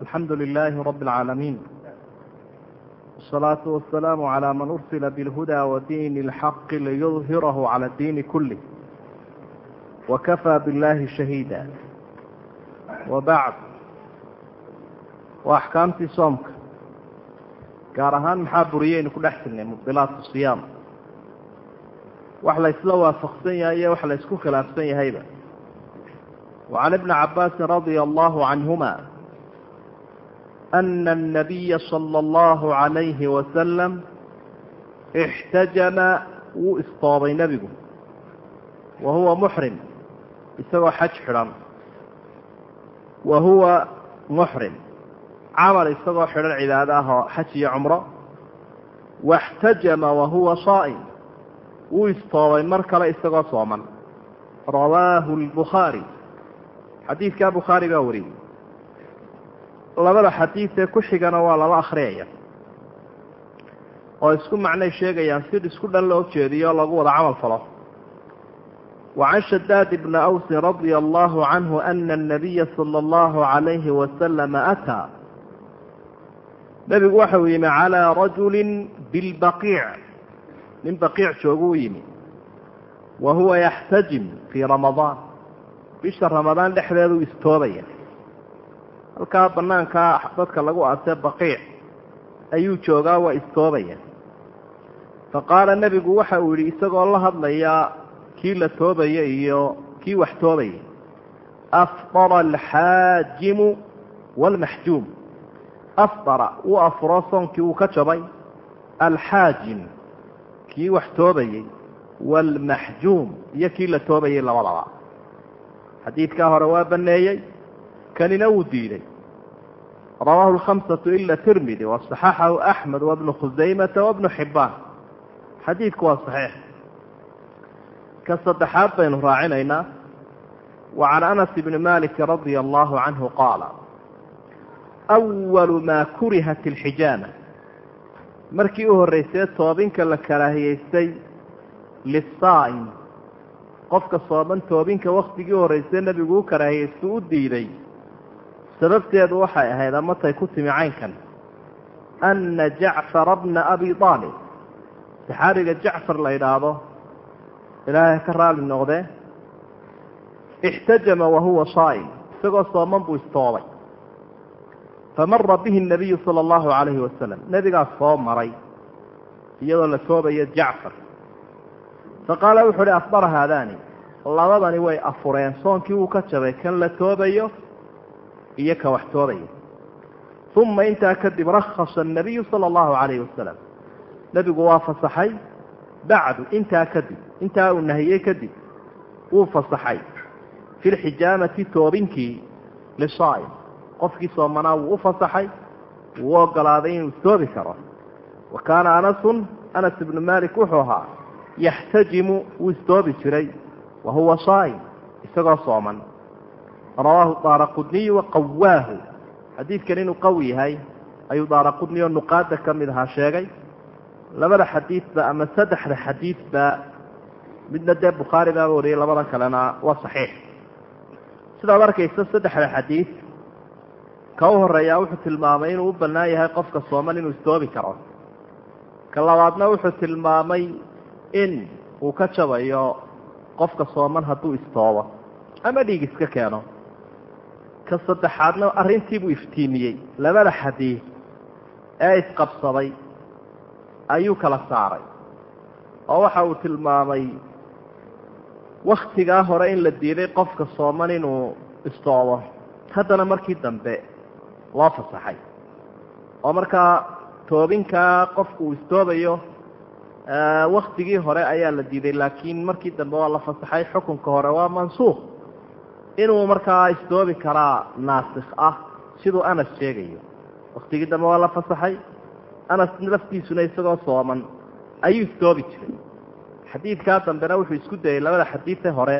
alxamdu lilaahi rabi alcaalamiin wasalaatu wasalaamu calaa man ursila bilhudaa wa diini alxaqi liyudhirahu cala adiini kulih wa kafaa billaahi shahiida wa bacd waa axkaamtii soomka gaar ahaan maxaa buriyeynu ku dhex jirnay mubdilaatu siyaam. Wax la ysla waafaqsan yahay iyo wax la ysku khilaafsan yahayba. Wa can ibni cabaasin radia allaahu canhuma. أن النبي صلى الله عليه وسلم احتجم wuu istoobay nebigu wa huwa muxrim isagoo xaj xidhan wa huwa muxrim camal isagoo xidhan cibaado ah oo xaj iyo cumro waxtajama wa huwa saa'im wuu istoobay mar kale isagoo sooman rawaahu lbukhaari xadiidkaa bukhaari baa wariyey labada xadiidee ku xigana waa laba akhriyaya oo isku macnay sheegayaan sid isku dhan loo jeediyo lagu wada camal falo وعن شداد بن أوس رضي الله عنه أن النبي صلى الله عليه وسلم أتى نبgu waxau yimi عalى رaجuل بالبقيع nin بقيع jooguu yimi wa huwa يxتaجim في رamaضاan bisha رamaضaan dhexdeedu istoobaya halkaa banaankaa dadka lagu aasee baqiic ayuu joogaa waa istoobaya. Faqaala nebigu waxa uu yidhi isagoo la hadlayaa kii la toobaya iyo kii wax toobaya. Afdara alxaajimu waalmaxjuum afdara wuu afuro soonkii uu ka jabay. Alxaajim kii wax toobayey waalmaxjuum iyo kii la toobayey labadaba. Xadiidkaa hore waa baneeyey kanina wuu diiday. Rawaahu lkhamsatu ila tirmidi waصaxaxahu axmed wabnu khusaymata wabnu xibaan xadiidku waa saxiix. Ka saddexaad baynu raacinaynaa. Wa can anas bni maliki radia allahu canhu qaala awalu maa kurihat ilxijaama markii u horreysay toobinka la karaahiyeystay lisaa'im qofka sooman toobinka waktigii u nebigu u karaahiyeystu u diiday sababteedu waxay ahayd amatay ku timi caynkan. Anna jacfara bna abi aalib saxaabiga jacfar la yidhaahdo. Ilaahay ka raali noqdee ixtajama wa huwa saa'im. Isagoo sooman buu istoobay. Famara bihi nabiyu sala allahu calayhi wasalam nebigaas soo maray. Iyadoo la toobayo jacfar. Faqaala wuxu uhi afdara haadaani. Labadani way afureen. Soonkii wuu ka jabay. Kan la toobayo iyo ka wax uma intaa kadib rakhasa annabiyu sala allahu calayhi wasalam nebigu waa fasaxay. Bacdu intaa kadib intaa uu nahiyey kadib wuu fasaxay. Fi lxijaamati toobinkii lisaa'im qofkii soomanaa wuu u fasaxay wuu ogolaaday inuu toobi karo. Wa kaana anasun anas ibnu maalik wuxuu ahaa yaxtajimu wuu istoobi jiray wa huwa saa'im isagoo sooman rawaahu daara qudniyu waqawaahu xadiidkan inuu qawi yahay ayuu daara qudniyo nuqaada ka mid ahaa sheegay. Labada xadiidba ama saddexda xadiidba midna dee bukhaari baaba wariyey labada kalena waa saxiix. Sidaad arkaysa saddexda xadiid ka u horeeyaa wuxuu tilmaamay inuu u bannaan yahay qofka sooman inuu istoobi karo. Ka labaadna wuxuu tilmaamay in uu ka jabayo qofka sooman hadduu istoobo ama dhiig iska keeno ka saddexaadna arrintiibuu iftiimiyey. Labada xadiid ee isqabsaday ayuu kala saaray oo waxa uu tilmaamay waktigaa hore in la diiday qofka sooman inuu istoobo. Haddana markii dambe loo fasaxay oo markaa toobinkaa qofku uu istoobayo waktigii hore ayaa la diiday laakiin markii dambe waa la fasaxay xukunka hore waa mansuukh inuu markaa istoobi karaa naasikh ah siduu anas sheegayo. Waktigii dambe waa la fasaxay. Anas laftiisuna isagoo sooman ayuu istoobi jiray. Xadiidkaa dambena wuxuu isku dayey labada xadiidee hore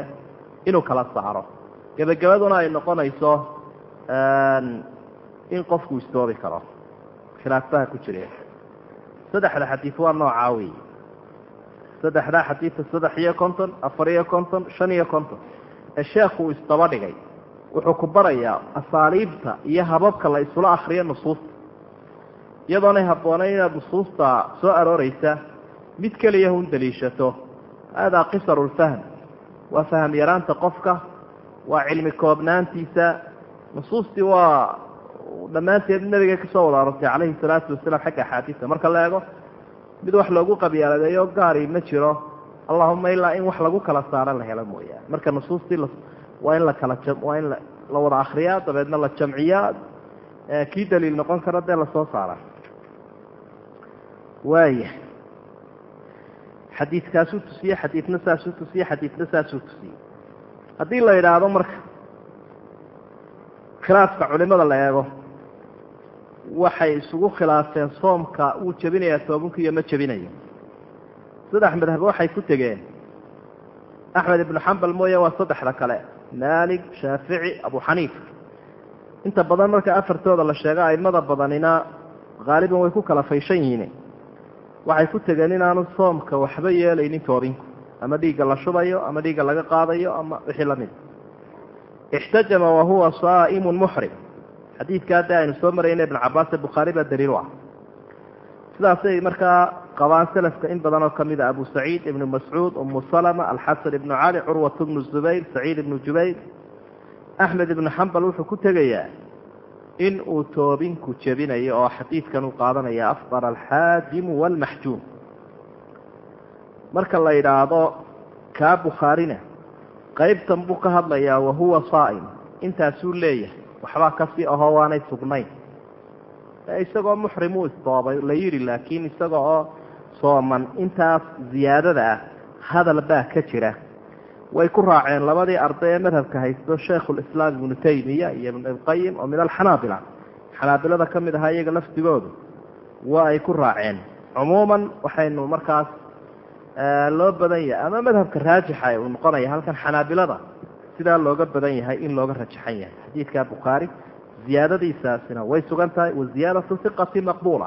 inuu kala saaro. Gebagabaduna ay noqonayso in qofku istoobi karo. Khilaafaha ku jireen saddexda xadiid waa noocaa wey saddexdaa xadiidka saddex iyo konton afar iyo konton shan iyo konton ee sheekhu uu isdaba dhigay. Wuxuu ku barayaa asaaliibta iyo hababka la isula akriyo nusuusta. Iyadoonay habboonayn inaad nusuusta soo arooreysa mid keliya un daliishato. Haadaa qisaru lfahm waa faham yaraanta qofka waa cilmi koobnaantiisa. Nusuustii waa dhammaanteed nabiga ka soo wada arortay calayhi salaatu wasalaam xagga axaadiista. Marka la eego mid wax loogu qabyaaladeeyo gaari ma jiro allahuma ilaa in wax lagu kala saaro la helo mooyaane marka nusuustii waa in la kala waa in la wada akriyaa dabeedna la jamciyaa kii daliil noqon kara dee la soo saara. Waaya xadiidkaasuu tusiye xadiidna saasuu tusiye xadiidna saasuu tusiye. Haddii la yidhaahdo marka khilaafka culimada la eego waxay isugu khilaafeen soomka wuu jebinayaa toobinku iyo ma jebinayo saddex madhab waxay ku tegeen axmed ibnu xambal mooye waa saddexda kale maalik shaafici abu xaniifa inta badan marka afartooda la sheego aimada badanina haaliban way ku kala fayshan yihiin. Waxay ku tegeen inaanu soomka waxba yeelaynin toobinku ama dhiigga la shubayo ama dhiigga laga qaadayo ama wixii la mid ixtajama wahuwa saa'imun muxrim xadiidka hadda aynu soo marayna ibn cabaas ee bukhaari baa daliil u ah. Sidaasay markaa qabaan selafka in badan oo a abu saciid ibnu mascuud umu salama alxasan ibnu cali curwat ibnu zubayr saciid ibnu jubayr axmed ibnu xambal wuxuu ku tegayaa in uu toobinku jebinayo oo xadiidkan uu qaadanaya afqar alxaajimu waalmaxjuum marka la yidhaahdo kaa bukhaarina qaybtan buu ka hadlayaa wahuwa saa'im intaasuu leeyahay waxbaa ka sii ahoo waanay sugnayn isagoo muxrimuu istoobay la yidhi laakiin isaga oo sooman. Intaas ziyaadada ah hadal baa ka jira. Way ku raaceen labadii arday ee madhabka haysto shaykhulislaam ibnu taymiya iyo ibnu ibqayim oo min alxanaabila xanaabilada ka mid ahaa iyaga lafdigoodu waa ay ku raaceen. Cumuuman waxaynu markaas loo badan yahay ama madhabka raajixa uu noqonaya halkan xanaabilada sidaa looga badan yahay in looga rajaxan yahay. Xadiidka bukhaari ziyaadadiisaasina way sugan tahay waziyaadatu iqati maqbuula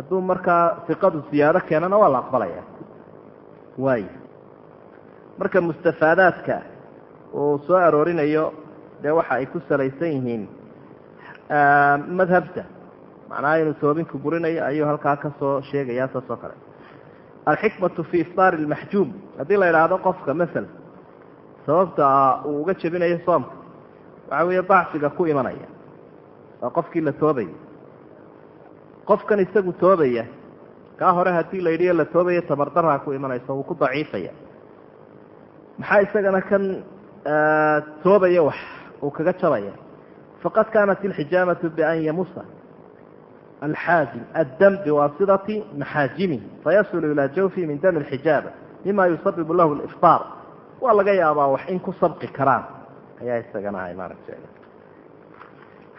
hadduu markaa iqadu ziyaado keenana waa la aqbalaya. Waay. Marka mustafaadaadka uu soo aroorinayo dee waxa ay ku salaysan yihiin madhabta. Macnaha inuu toobinku burinayo ayuu halkaa ka soo sheegaya saas oo kale. Alxikmatu fi iftaari lmaxjuum haddii la idhaahdo qofka masala sababta uu uga jebinayo soomka waxa weeye dacfiga ku imanaya. Waa qofkii la toobaya qofkan isagu toobaya kaa hore haddii la yidhiyo la toobaya tabardaraa ku imanaysa wuu ku daciifaya. Maxaa isagana kan toobaya wax uu kaga jabaya faqad kaanat ilxijaamatu bian yamusa alxaajim addam biwaasidati maxaajimihi fayasulu ilaa jawfihi min dami alxijaaba mima yusabibu lahu liftaar waa laga yaabaa wax in ku sabqi karaan ayaa isagana ahay maaragta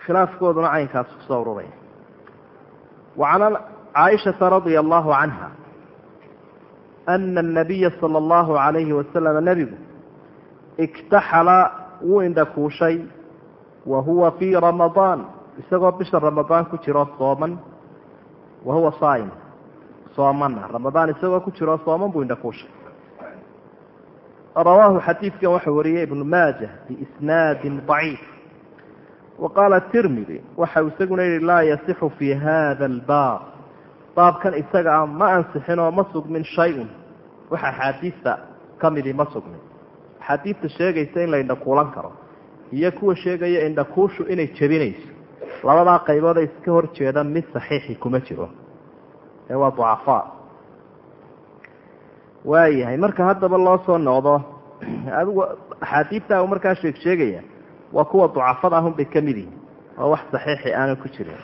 khilaafkooduna caynkaas ku soo ururaya wacan caaishata radia allahu canha ana anabiya sala allahu calayhi wasalam nebigu iktaxala wuu indhakuushay wa huwa fii ramadaan isagoo bisha ramadaan ku jiro sooman wa huwa saa'im soomana ramadaan isagoo ku jiro sooman buu indhakuushay rawaahu xadiidkan waxaa wariyey ibnu maaja biisnaadin daciif wa qaala tirmidi waxau isaguna yihi laa yasixu fii hada albaab. Baabkan isaga ah ma ansixin oo ma sugmin shay-un. Wax axaadiista ka midii ma sugmin. Axaadiista sheegaysa in la indhakuulan karo iyo kuwa sheegaya indhakuushu inay jebinayso. Labadaa qaybood ay iska hor jeeda mid saxiixi kuma jiro. Ee waa ducafaa waayahay marka haddaba loo soo noqdo adigu axaadiidta markaa sheeg sheegaya waa kuwa ducafada ahun bay ka mid oo wax saxiixi aanan ku jirin.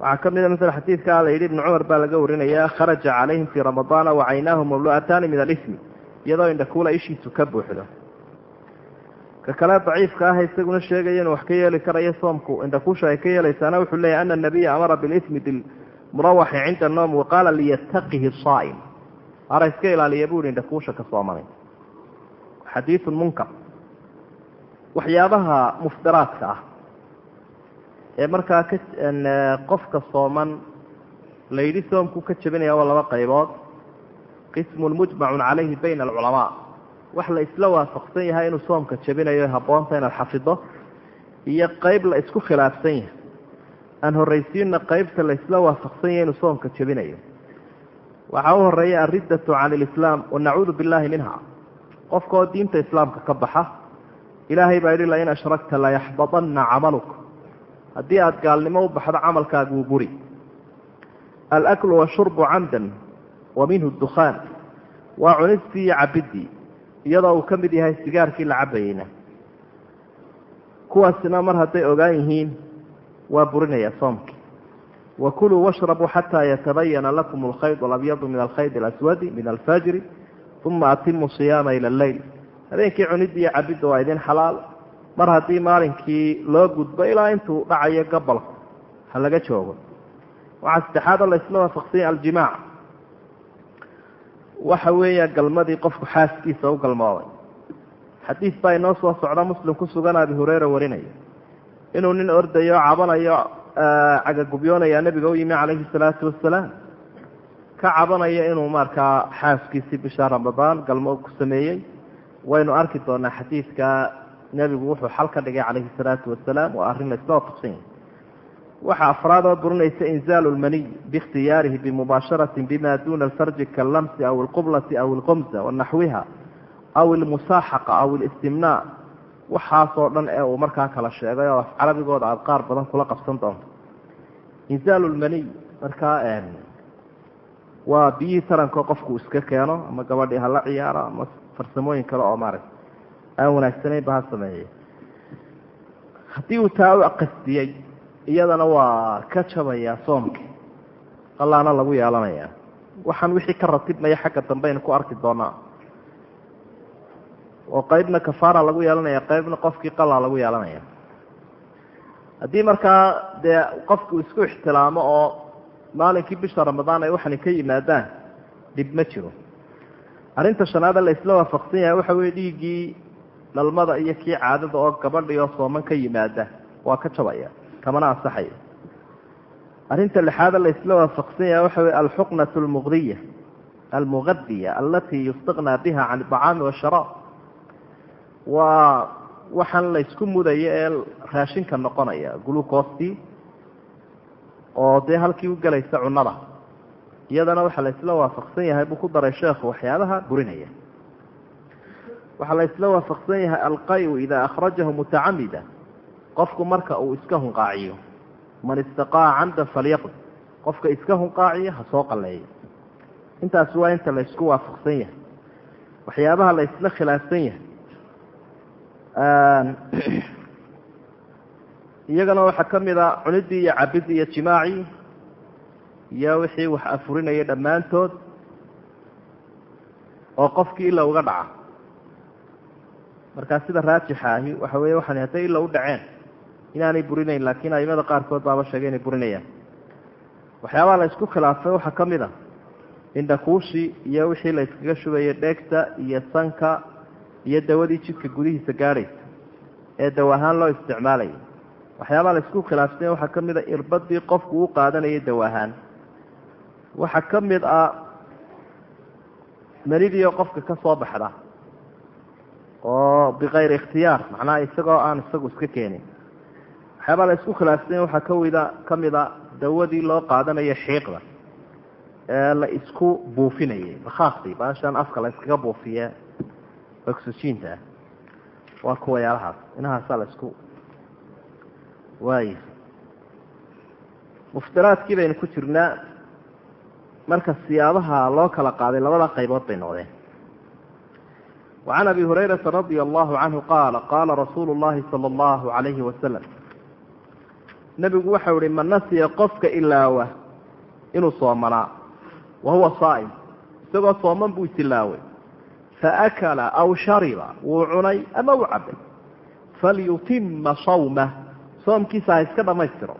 Waxaa ka mid a masala xadiidkaa la yidhi ibnu cumar baa laga warinaya kharaja calayhim fii ramadaana wacaynaahu mamlu'ataani min alismi iyadoo indhakuula ishiisu ka buuxdo. Ka kale daciifka ah isaguna sheegaya inuu wax ka yeeli karayo soomku indhakuusha ay ka yeelaysaana wuxuu leeyahy ana nabiya amara bilismi bilmurawaxi cinda anoom waqaala liyattaqihi saa'im ara iska ilaaliya buu yihi indhakuusha ka soomanay xadiidun munkar waxyaabaha muftiraadka ah ee markaa ka qofka sooman la yidhi soomku ka jebinaya waa laba qaybood. Qismun mujmacun calayhi bayna alculamaa. Wax la isla waafaqsan yahay inuu soomka jabinayo habboonta inaad xafido iyo qeyb la isku khilaafsan yahay. Aan horraysiinna qeybta la isla waafaqsan yahay inuu soomka jabinayo. Waxaa u horreeya alriddatu can ilislaam wanacuudu billahi minha. Qofka oo diinta islaamka ka baxa ilaahay baa yidhi lain ashrakta layaxbadanna camaluk. Haddii aada gaalnimo u baxdo camalkaagu buri. Alaklu washurbu camdan wa minhu dukhaan. Waa cunistii iyo cabidii iyadoo uu ka mid yahay sigaarkii la cabayeyna kuwaasina mar hadday ogaan yihiin waa burinaya soomkii wakuluu washrabuu xataa yatabayana lakum alkhayd alabyadu min alkhayd alaswadi min alfajri uma atimu siyaama ila alleyl habeenkii cunidii iyo cabidda waa idin xalaal. Mar haddii maalinkii loo gudbo ilaa intuu dhacayo gabalku ha laga joogo. Waxaa saddexaadoo la isla waafaqsanya aljimaac. Waxa weeya galmadii qofku xaaskiisa u galmooday. Xadiis baa inoo soo socda muslim ku sugan abi hureyra warinaya. Inuu nin ordayo cabanayo cagagubyoonaya nebiga u yimi calayhi salaatu wasalaam ka cabanaya inuu markaa xaaskiisii bisha ramadaan galmo ku sameeyey waynu arki doonaa xadiidka nebigu wuxuu xal ka dhigay calayhi salaatu wasalaam waa arrin laisla waafaqsan waxaa afraadoo burinaysa inzaalu lmaniy biikhtiyaarihi bimubaasharatin bima duna alfarji kaallamsi aw alqublati aw alqumsa wanaxwiha aw almusaaxaqa aw alistimnaa waxaasoo dhan ee uu markaa kala sheegay oo af carabigooda aada qaar badan kula qabsan doonto. Inzaalu lmaniy markaa waa biyihii taranko qofku iska keeno ama gabadhii hala ciyaaro ama farsamooyin kale oo maaragta aan wanaagsanayn ba ha sameeyey. Haddii uu taa u qasdiyey iyadana waa ka jabayaa soomkii qallaana lagu yeelanayaa. Waxaan wixii ka ratibmaya xagga dambeaynu ku arki doonaa. Oo qeybna kafaara lagu yeelanaya qeybna qofkii qalaa lagu yeelanaya haddii markaa dee qofku isku ixtilaamo oo maalinkii bisha ramadaan ay waxani ka yimaadaan dhib ma jiro arrinta shanaada la isla waafaqsan yahay waxa weye dhiiggii dhalmada iyo kii caadada oo gabadhii oo sooman ka yimaada waa ka jabaya kamana ansaxaya arrinta lixaada la isla waafaqsan yahay waxa weye alxuqnatu almuqdiya almugadiya alatii yustaqnaa biha can iطacaami washaraab waa waxaan la isku mudayo ee raashinka noqonaya glucostii oo dee halkii u gelaysa cunada iyadana waxaa la isla waafaqsan yahay buu ku daray sheekhu waxyaabaha burinaya. Waxaa la isla waafaqsan yahay alqayu idaa akhrajahu mutacamida. Qofku marka uu iska hunqaaciyo man istaqaaca camdan falyaqdi. Qofka iska hunqaaciyo ha soo qaleeyo. Intaasi waa inta la isku waafaqsan yahay. Waxyaabaha la isla khilaafsan yahay. Iyagana waxaa ka mid a cunidii iyo cabidii iyo jimaacii iyo wixii wax afurinaya dhammaantood oo qofkii ila uga dhaca. Markaa sida raajixa ahi waxa weeye waxaan hadday ila u dhaceen inaanay burinayn laakiin aimada qaarkood baaba sheegay inay burinayaan. Waxyaabaha la isku khilaafay waxaa ka mid a indhakuushi iyo wixii la iskaga shubayo dheegta iyo sanka iyo dawadii jidka gudihiisa gaadhaysa ee daw ahaan loo isticmaalaya waxyaabaha la isku khilaafsanya waxaa ka mid a irbadii qofku u qaadanayay daw ahaan waxaa ka mid ah manidiio qofka ka soo baxda oo bikayri ikhtiyaar macnaha isagoo aan isagu iska keenin. Waxyaabaha la isku khilaafsanya waxaa kawida ka mid a dawadii loo qaadanayo xiiqda ee la isku buufinayay. Bakhaakdii baashaan afka la iskaga buufiye oxygiinta ah. Waa kuwayaalahaas inahaasaa la isku waaya muftiraadkii baynu ku jirnaa marka siyaabaha loo kala qaaday labada qaybood bay noqdeen. wacan abi hurayrata radia allahu canhu qaala qaala rasuulu llahi sala allahu calayhi wasalam nebigu waxau ihi man nasiya qofka ilaawa inuu soomanaa wa huwa saa'im isagoo sooman buu isilaaway faakala aw shariba wuu cunay ama uu cabay falyutima sawmah soomkiisa ha iska dhammaystiro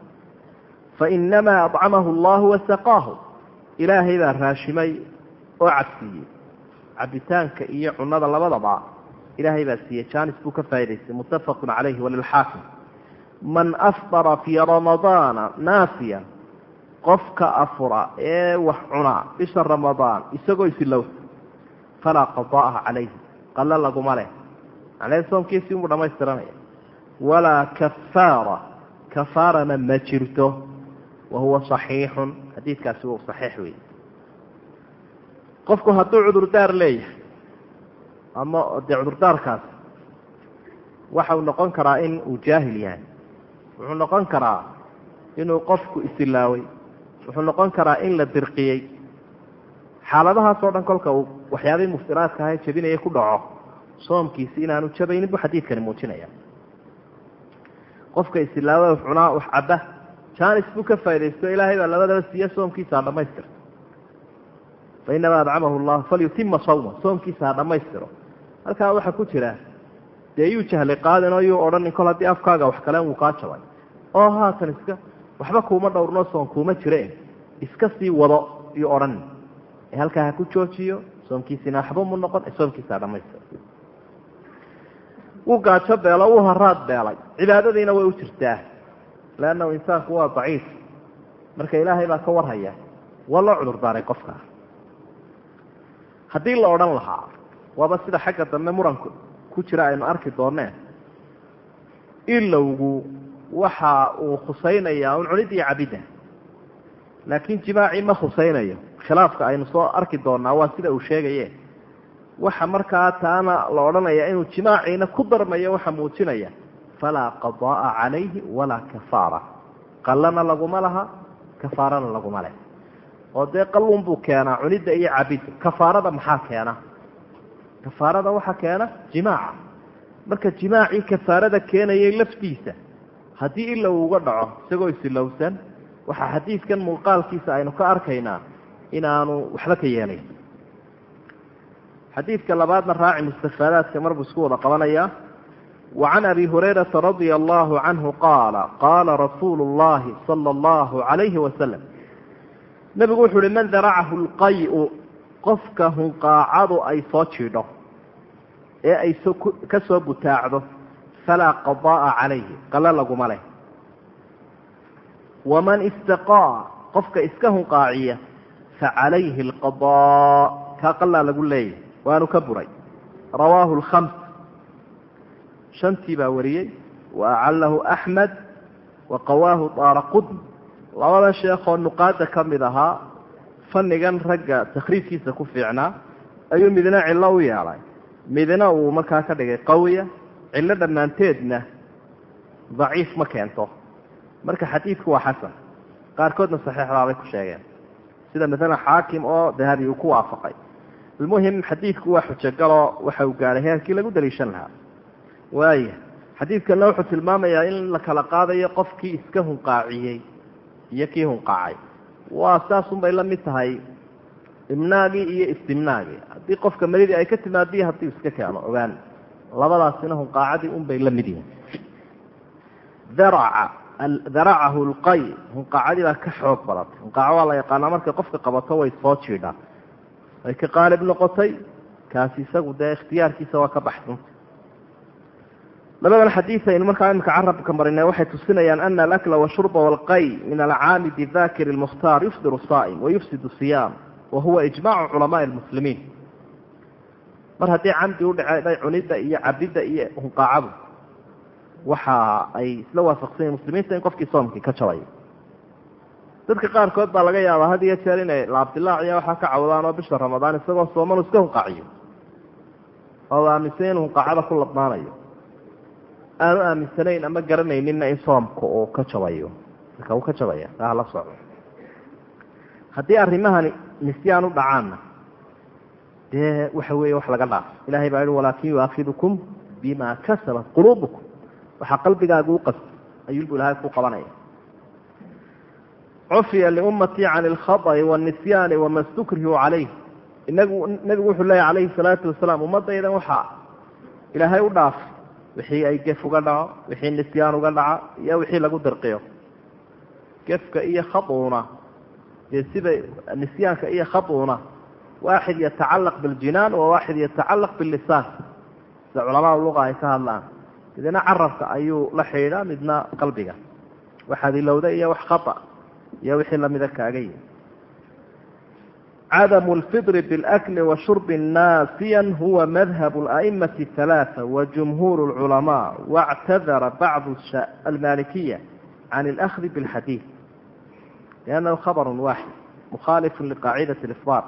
fainamaa adcamahu allahu wasaqaahu ilaahay baa raashimay oo cabsiiyey. Cabitaanka iyo cunada labadaba ilaahay baa siiyey. Jaanis buu ka faa'idaystay muttafaqun calayhi walilxaakim man afdara fii ramadaana naasiyan qofka afura ee wax cunaa bisha ramadaan isagoo isilowsa falaa qadaa'a calayhi. Qalla laguma leh. Macnee soomkiisii unbuu dhamaystiranaya walaa kafaara kafaarana ma jirto wa huwa saxiixun xadiidkaasi uu saxiix wey qofku hadduu cudurdaar leeyahay ama dee cudurdaarkaas waxa uu noqon karaa in uu jaahil yahay wuxuu noqon karaa inuu qofku isilaaway wuxuu noqon karaa in la dirqiyey xaaladahaas oo dhan kolka uu waxyaabihii muftiraadka aha jabinaya ku dhaco soomkiisi inaanu jabaynin buu xadiidkani muujinaya qofka isilaawa wax cunaa wax cabba jaanis buu ka faa'idaysto ilaahay baa labadaba siiya soomkiisa ha dhamaystirto fa inamaa adcamahu llah falyutima sawma soomkiisa ha dhammaystiro. Halkaa waxaa ku jira dee yuu jahli qaadin oo yuu odhanin kol haddii afkaaga wax kaleen wuu kaa jabay oo haatan iska waxba kuuma dhowrno soon kuuma jire iska sii wado yuu odhanin ee halkaa ha ku joojiyo soomkiisina waxba mu noqon ee soomkiisa ha dhamaystiro wuu gaajo beelo wuu haraad beelay. Cibaadadiina way u jirtaa leannahu insaanku waa daciif marka ilaahay baa ka warhaya waa loo cudur daaray qofka haddii la odhan lahaa waaba sida xagga dambe muranku ku jira aynu arki dooneen ilowgu waxa uu khusaynayaa un cunid iyo cabidda laakiin jimaacii ma khusaynayo khilaafka aynu soo arki doonaa waa sida uu sheegaye waxa markaa taana la odhanaya inuu jimaaciina ku darmayo waxa muujinaya falaa qada'a calayhi walaa kafaara qallana laguma laha kafaarana laguma leh oo dee qalun buu keenaa cunidda iyo cabidda kafaarada maxaa keena kafaarada waxaa keena jimaaca marka jimaacii kafaarada keenayay laftiisa haddii ila uga dhaco isagoo isilowsan waxaa xadiidkan muuqaalkiisa aynu ka arkaynaa inaanu waxba ka yeelayn xadiidka labaadna raaci mustafaadaadka marbuu isku wada qabanayaa wa can abi hurayrata radia allahu canhu qaala qaala rasuulu llahi sala allahu calayhi wasalam nebigu wuxu uhi man daracahu lqayu qofka hunqaacadu ay soo jiidho ee ay ka soo butaacdo falaa qada'a calayhi qalo laguma leh waman istaqaa qofka iska hunqaaciya facalayhi alqadaa kaa qalaa lagu leeyahy waanu ka buray rawaahu alkhams shantii baa wariyey wa acalahu axmed wa qawaahu daara qudn labada sheekoo nuqaada ka mid ahaa fannigan ragga takhriijkiisa ku fiicnaa ayuu midna cillo u yeelay. Midna uu markaa ka dhigay qawiya cillo dhammaanteedna daciif ma keento. Marka xadiidku waa xasan qaarkoodna saxiixdaabay ku sheegeen. Sida maalan xaakim oo dahabi uu ku waafaqay. Almuhim xadiidku waa xujogaloo waxa uu gaadhay heerkii lagu daliishan lahaa waaya xadiidkana wuxuu tilmaamayaa in la kala qaadayo qofkii iska hunqaaciyey iyo kii hunqaacay. Waa saasunbay la mid tahay imnaagii iyo istimnaagii haddii qofka melidii ay ka timaadiyo haddii iska keeno ogaan. Labadaasina hunqaacadii unbay la mid daraca daracahu lqay hunqaacadii baa ka xoog badatay. Hunqaaco waa la yaqaanaa markay qofka qabato way soo jiidhaan way ka qaalib noqotay. Kaasi isagu dee ikhtiyaarkiisa waa ka baxsanta labadan xadiid aynu markaa imika carabka marinay waxay tusinayaan ana alakla washurba walqay min alcaamidi dakir lmukhtaar yufdiru saa'im wayufsidu siyaam wa huwa ijmacu culamaai lmuslimiin mar haddii camdi u dhacay cunidda iyo cabidda iyo hunqaacadu waxa ay isla waafaqsan yihiin muslimiinta in qofkii soomkii ka jabayo dadka qaarkood baa laga yaabaa had iyo jeer inay laabdilaaciya waxaa ka cawdaan oo bisha ramadaan isagoo soomanu iska hunqaaciyo oo aaminsan inuu hunqaacada ku ladnaanayo aanu aaminsanayn ama garanayninna in soomka uu ka jabayo. Marka uu ka jabaya taa la soco haddii arrimahani misyaan u dhacaanna dee waxa weeye wax laga dhaafo ilahay baa yihi walaakin yuaakidukum bima kasabat quluubukum. Waxaa qalbigaaga u qasta ayuunbu ilahay ku qabanaya. Cufiya liummatii can alkhaطi wanisyaani wama stukrihu calayh inagu nabigu wuxuu leeyahy calayhi salaatu wasalaam ummadaydan waxaa ilaahay u dhaafay wixii ay gef uga dhaco wixii nisyaan uga dhaca iyo wixii lagu dirqiyo. Gefka iyo khauna dee sida nisyaanka iyo khauna waaxid yatacalaq biاljinaan wa waaxid yatacalaq biاlisaan sida culamaa luga ay ka hadlaan. Midna carabka ayuu la xidhiidhaa midna qalbiga. Waxaad ilowda iyo wax khata iyo wixii lamida kaaga yihi cadamu lfidri bilakli washurbi naasiyan huwa madhab ala'imati halaaa wajumhuur lculamaa wاctadara bacdu almalikiya can اlأkhdi bاlxadiid liannahu khabr waaxid mukhalif liqaacidati اlifbaar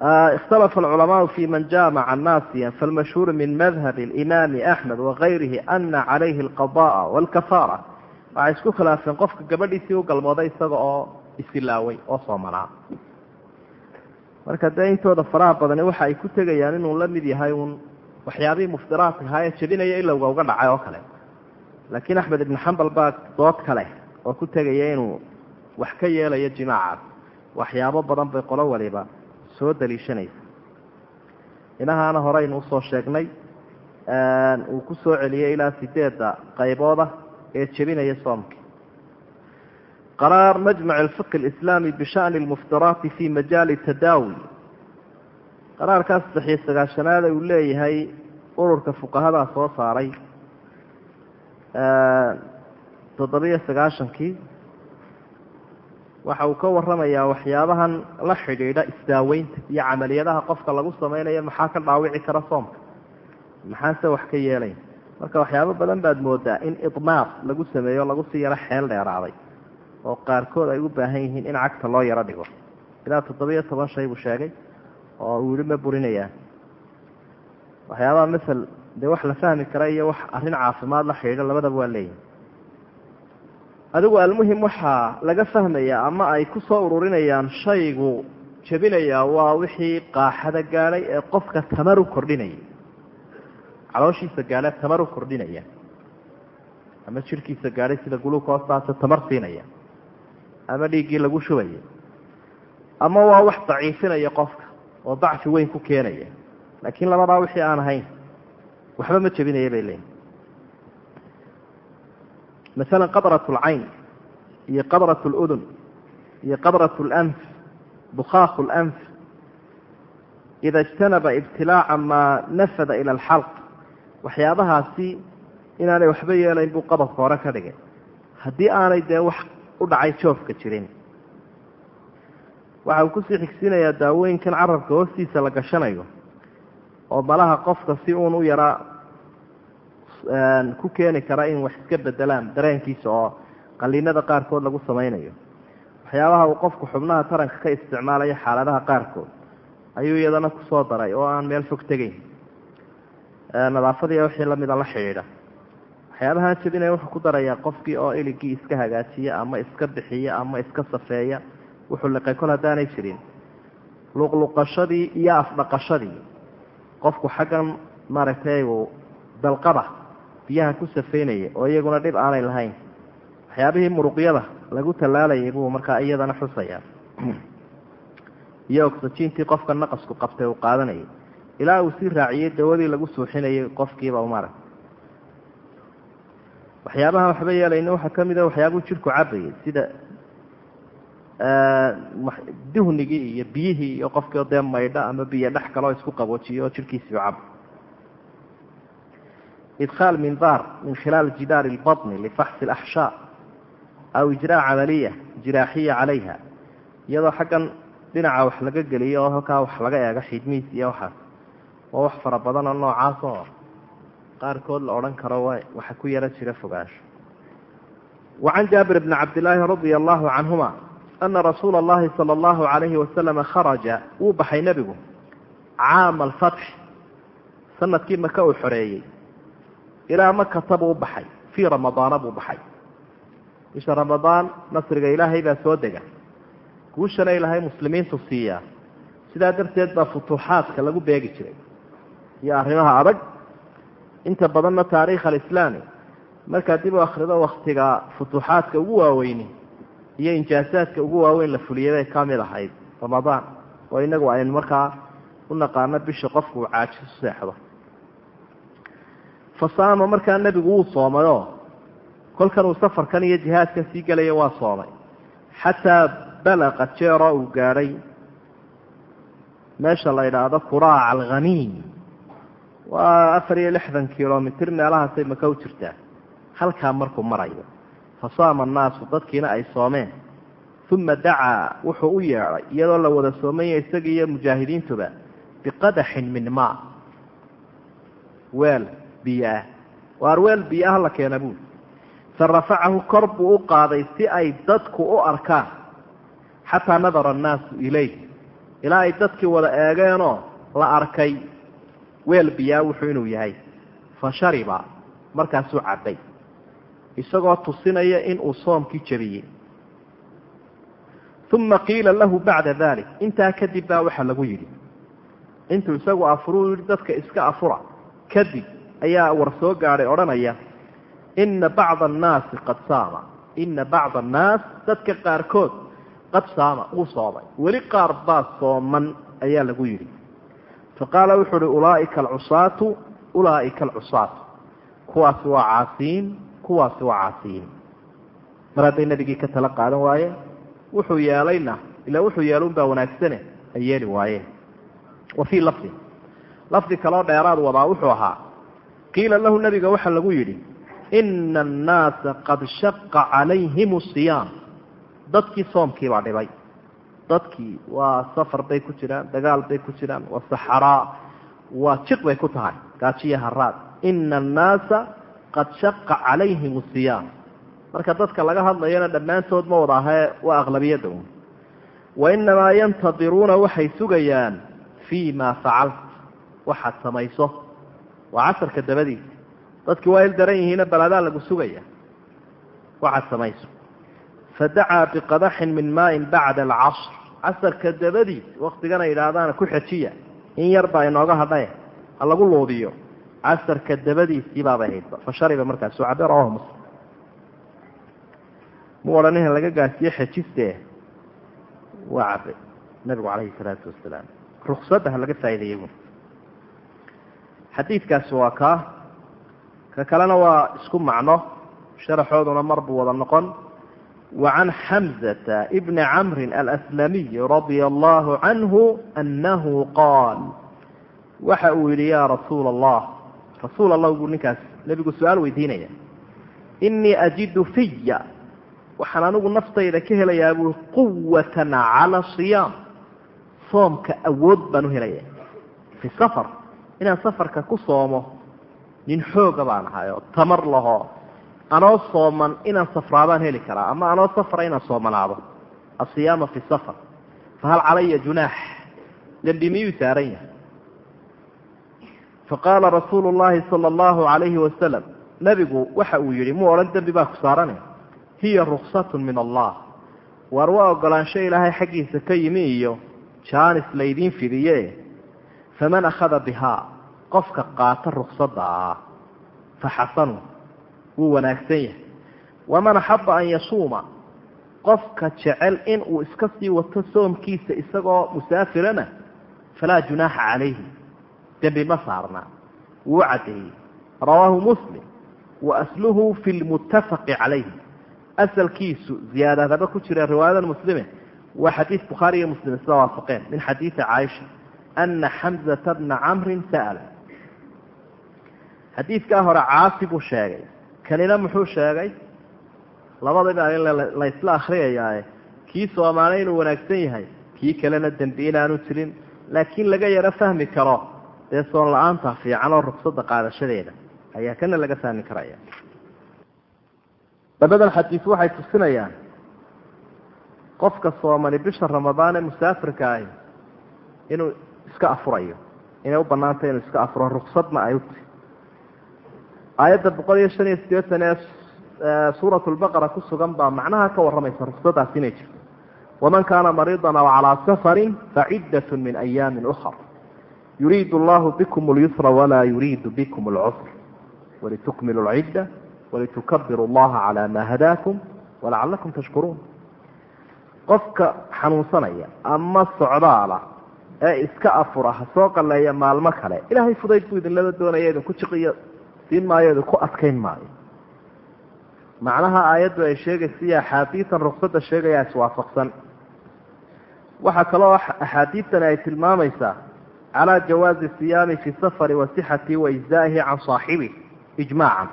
اkhtalafa alculamaau fi man jaamaca naasiya falmashhuur min madhab اlimaami axmed wagayrihi ana calayhi alqada'a wاlkafaara waxay isku khilaafeen qofka gabadhiisii u galmooday isaga oo isilaaway oo soomanaa marka dee intooda faraha badani waxa ay ku tegayaan inuu la mid yahay uun waxyaabihii muftiraadka ahaa ee jebinaya ilowga uga dhacay oo kale. Laakiin axmed ibn xambal baa dood kale oo ku tegaya inuu wax ka yeelayo jimaacaas waxyaabo badan bay qolo waliba soo daliishanaysa inahaana horeynu u soo sheegnay uu ku soo celiyey ilaa sideedda qaybooda ee jebinaya soomka qaraar majmac alfiqi alislaami bishani lmuftiraati fi majaali tadaawi qaraarkaas saddexiyo sagaashanaada uu leeyahay ururka fuqahadaa soo saaray toddobiyo sagaashankii waxa uu ka waramayaa waxyaabahan la xidhiidha isdaaweynta iyo camaliyadaha qofka lagu samaynayo maxaa ka dhaawici kara soomka maxaase wax ka yeelayn marka waxyaabo badan baad moodaa in idmaar lagu sameeyo lagu sii yaro xeel dheeraaday oo qaarkood ay u baahan yihiin in cagta loo yaro dhigo. Ilaa toddobiyo toban shay buu sheegay oo uu yihi ma burinayaan. Waxyaabaha masel dee wax la fahmi kara iyo wax arrin caafimaad la xidhiidho labadaba waa leeyihiin adigu almuhim waxaa laga fahmayaa ama ay ku soo ururinayaan shaygu jebinayaa waa wixii qaaxada gaadhay ee qofka tamar u kordhinaya. Calooshiisa gaadha tamar u kordhinaya. Ama jirhkiisa gaadhay sida gulucoostaasa tamar siinaya ama dhiiggii lagu shubaya ama waa wax daciifinaya qofka oo dacfi weyn ku keenaya. Laakiin labadaa wixii aan ahayn. Waxba ma jebinaya bay leeyihiin masalan qadrat alcayn iyo qadrat aludun iyo qadrat alanf bukhaaq alanf ida ijtanaba ibtilaaca maa nafada ila alxalq waxyaabahaasi inaanay waxba yeelayn buu qadabka hore ka dhigay. Haddii aanay dee wax u dhacay joofka jirin. Waxa uu ku sii xigsiinayaa daawooyinkan carabka hoostiisa la gashanayo oo malaha qofka si uun u yaraa ku keeni kara in wax iska bedelaan dareenkiisa oo qaliinada qaarkood lagu samaynayo. Waxyaabaha uu qofku xubnaha taranka ka isticmaalayo xaaladaha qaarkood ayuu iyadana ku soo daray oo aan meel fog tegeyn nadaafadiiya wixii lamida la xidhiidha waxyaabahaan jebinaya wuxuu ku darayaa qofkii oo iligii iska hagaajiya ama iska bixiya ama iska safeeya wuxuu liqay kol haddaanay jirin. Luqluqashadii iyo afdhaqashadii qofku xaggan maaragtay uu dalqada biyaha ku safeynaya oo iyaguna dhib aanay lahayn. Waxyaabihii muruqyada lagu tallaalayay buu markaa iyadana xusaya iyo oxygiintii qofka naqasku qabtay uu qaadanayay. Ilaa uu sii raaciyey dawadii lagu suuxinayay qofkiiba maaragta waxyaabaha waxba yeelayna waxaa ka mid a waxyaabuu jidhku cabayay sida duhnigii iyo biyihii iyo qofkii dee maydho ama biyo dhex kaloo isku qaboojiyo oo jidhkiisii cabo idkhaal mindaar min khilaal jidaari lbaطni lifaxsi اlaxshaa aw ijraa camaliya jiraaxiya calayha iyadoo xaggan dhinaca wax laga geliyo oo halkaa wax laga eego xidmiis iyo waxaas waa wax fara badan oo noocaas oo qaarkood la odhan karo waxa ku yaro jira fogaansho. Wacan jaabir bni cabdillaahi radia allahu canhuma ana rasuula allahi sala allahu calayhi wasalama kharaja wuu baxay nebigu caama alfatx sannadkii maka uu xoreeyey. Ilaa makata buu baxay fii ramadaana buu baxay. Bisha ramadaan nasriga ilaahay baa soo dega. Guushana ilaahay muslimiintu siiyaa sidaa darteed baa futuuxaadka lagu beegi jiray. Iyo arrimaha adag inta badanna taariikh alislaami. Markaa dib u akhrido waktiga futuuxaadka ugu waaweyni iyo injaasaadka ugu waaweyn la fuliyay bay ka mid ahayd ramadaan. Oo inagu aynu markaa u naqaano bisha qofku uu caajisu seexdo. Fasaama markaa nebigu wuu soomayoo kolkan uu safarkan iyo jihaadkan sii gelayo waa soomay. Xataa balaqa jeeroo uu gaadhay meesha la yidhaahdo kuraac alkhaniim waa afar iyo lixdan kilomitr meelahaasay maka u jirtaa halkaa markuu marayo fasaama annaasu dadkiina ay soomeen. Uma dacaa wuxuu u yeedhay iyadoo la wada soomaya isaga iyo mujaahidiintuba biqadaxin min maa weel biyo ah waar weel biyo ah la keena buuli fa rafacahu kor buu u qaaday si ay dadku u arkaan. Xataa nadara annaasu ilayh ilaa ay dadkii wada eegeenoo la arkay weel biyaa wuxuu inuu yahay. Fa shariba markaasuu cabbay. Isagoo tusinaya inuu soomkii jebiyey uma qiila lahu bacda dalik intaa kadib baa waxaa lagu yidhi. Intuu isagu afuruu yihi dadka iska afura. Kadib ayaa war soo gaadhay odhanaya ina bacda annaasi qad saama. Ina bacda annaas dadka qaarkood qad saama uu soomay. Weli qaar baa sooman ayaa lagu yidhi faqaala wuxuu uhi ulaaika alcusaatu ulaaika alcusaatu kuwaasi waa caasiyiin kuwaasi waa caasiyiin mar hadday nebigii ka tala qaadan waayeen wuxuu yeelayna ilaa wuxuu yeela unbaa wanaagsane ay yeeli waayeen wa fii lafdi lafdi kaloo dheeraad wadaa wuxuu ahaa qiila lahu nebiga waxaa lagu yidhi ina annaasa qad shaqa calayhim siyaam dadkii soomkii baa dhibay dadkii waa safar bay ku jiraan dagaal bay ku jiraan waa saxaraa waa jiq bay ku tahay. Gaajiya haraad. Ina annaasa qad shaqa calayhim siyaam. Marka dadka laga hadlayana dhammaantood ma wada ahee waa aqlabiyadda un wa inamaa yantadiruuna waxay sugayaan fii ma facalt. Waxaad samayso. Waa casarka dabadiisa. Dadkii waa il daran yihiina baladaa lagu sugaya. Waxaad samayso fadacaa biqadaxin min maain bacda alcasr casarka dabadiis waktigana yidhaahdaana ku xejiya in yar baa inooga hadhaye ha lagu luudiyo casarka dabadiisii baabay haydba fa shariba markaasu cabe rawahu muslim mu odhan in laga gaarsiiye xejiste waa cabe nabigu calayhi salaatu wasalaam ruksada ha laga faa'ideeyey bu xadiidkaasi waa kaa ka kalena waa isku macno sharaxooduna mar buu wada noqon وعن حمزة بن عمرو الأسلمي رضي الله عنه أنه قال waxa uu yihi ya رasuul الله rasuul allah buu ninkaas nebigu su-aal weydiinaya إنii أجidu fiya waxaan anigu naftayda ka helayaa bui quwaة calى صiyaam soomka awood baan u helaya fi safar inaan safarka ku soomo nin xooga baan ahay oo tamar laho anoo sooman inaan safraabaan heli karaa ama anoo safra inaan soomanaado asiyaama fi safar. Fahal calaya junaax? Dembi miyuu saaran yahay? Faqaala rasuulu llahi sala allahu alayhi wasalam nebigu waxa uu yihi muu odhan dembi baa ku saarane? Hiya ruksatu min allah. Waar waa ogolaansho ilaahay xaggiisa ka yimi iyo jaanis laydiin fidiye? Faman akhada bihaa qofka qaata ruksada ah faxasanu wuu wanaagsan yahay. Waman axaba an yasuuma qofka jecel in uu iska sii wato soomkiisa isagoo musaafirana falaa junaaxa calayhi. Dembi ma saarna. Wuu caddeeyey. Rawaahu muslim. Wa asluhu fi lmuttafaqi calayhi. Asalkiisu ziyaadadaba ku jira riwaayada muslime waa xadiid bukhaari iyo muslim isla waafaqeen min xadiidi caaisha ana xamzata bna camrin sa'ala. Xadiidkaa hore caasi buu sheegay kanina muxuu sheegay labadaba la isla akriyayaae kii soomaali inuu wanaagsan yahay kii kalena dembi inaanu jirin laakiin laga yaro fahmi karo dee soon la'aanta fiican oo rugsada qaadashadeeda ayaa kana laga fahmi karaya. Labadan xadiis waxay tusinayaan qofka soomani bisha ramadaan ee musaafirka ahi inuu iska afurayo inay u banaantay inuu iska afuro ruksadna ay uti aayadda boqol iyo shan iyo sideetan ee suurat lbaqara ku sugan baa macnaha ka warramaysa ruksadaas inay jirto. Waman kaana mariidan aw calaa safarin faciddatun min ayaamin ukar yuriidu allahu bikum اlyusra walaa yuriidu bikum اlcusr walitukmilu lcidda walitukabiru allaha calaa maa hadaakum walacalakum tashkuruun. Qofka xanuunsanaya ama socdaala ee iska afura ha soo qaleeya maalmo kale ilaahay fudayd buu idinlaba doonaya idinku jiqiyo siin maayo idinku adkayn maayo. Macnaha aayaddu ay sheegaysa iyo axaadiitan ruksada sheegaya iswaafaqsan waxaa kaloo axaadiidtani ay tilmaamaysaa calaa jawaazi siyaami fi safari wa sixati wa ijzaa'ihi can saaxibi ijmaacan.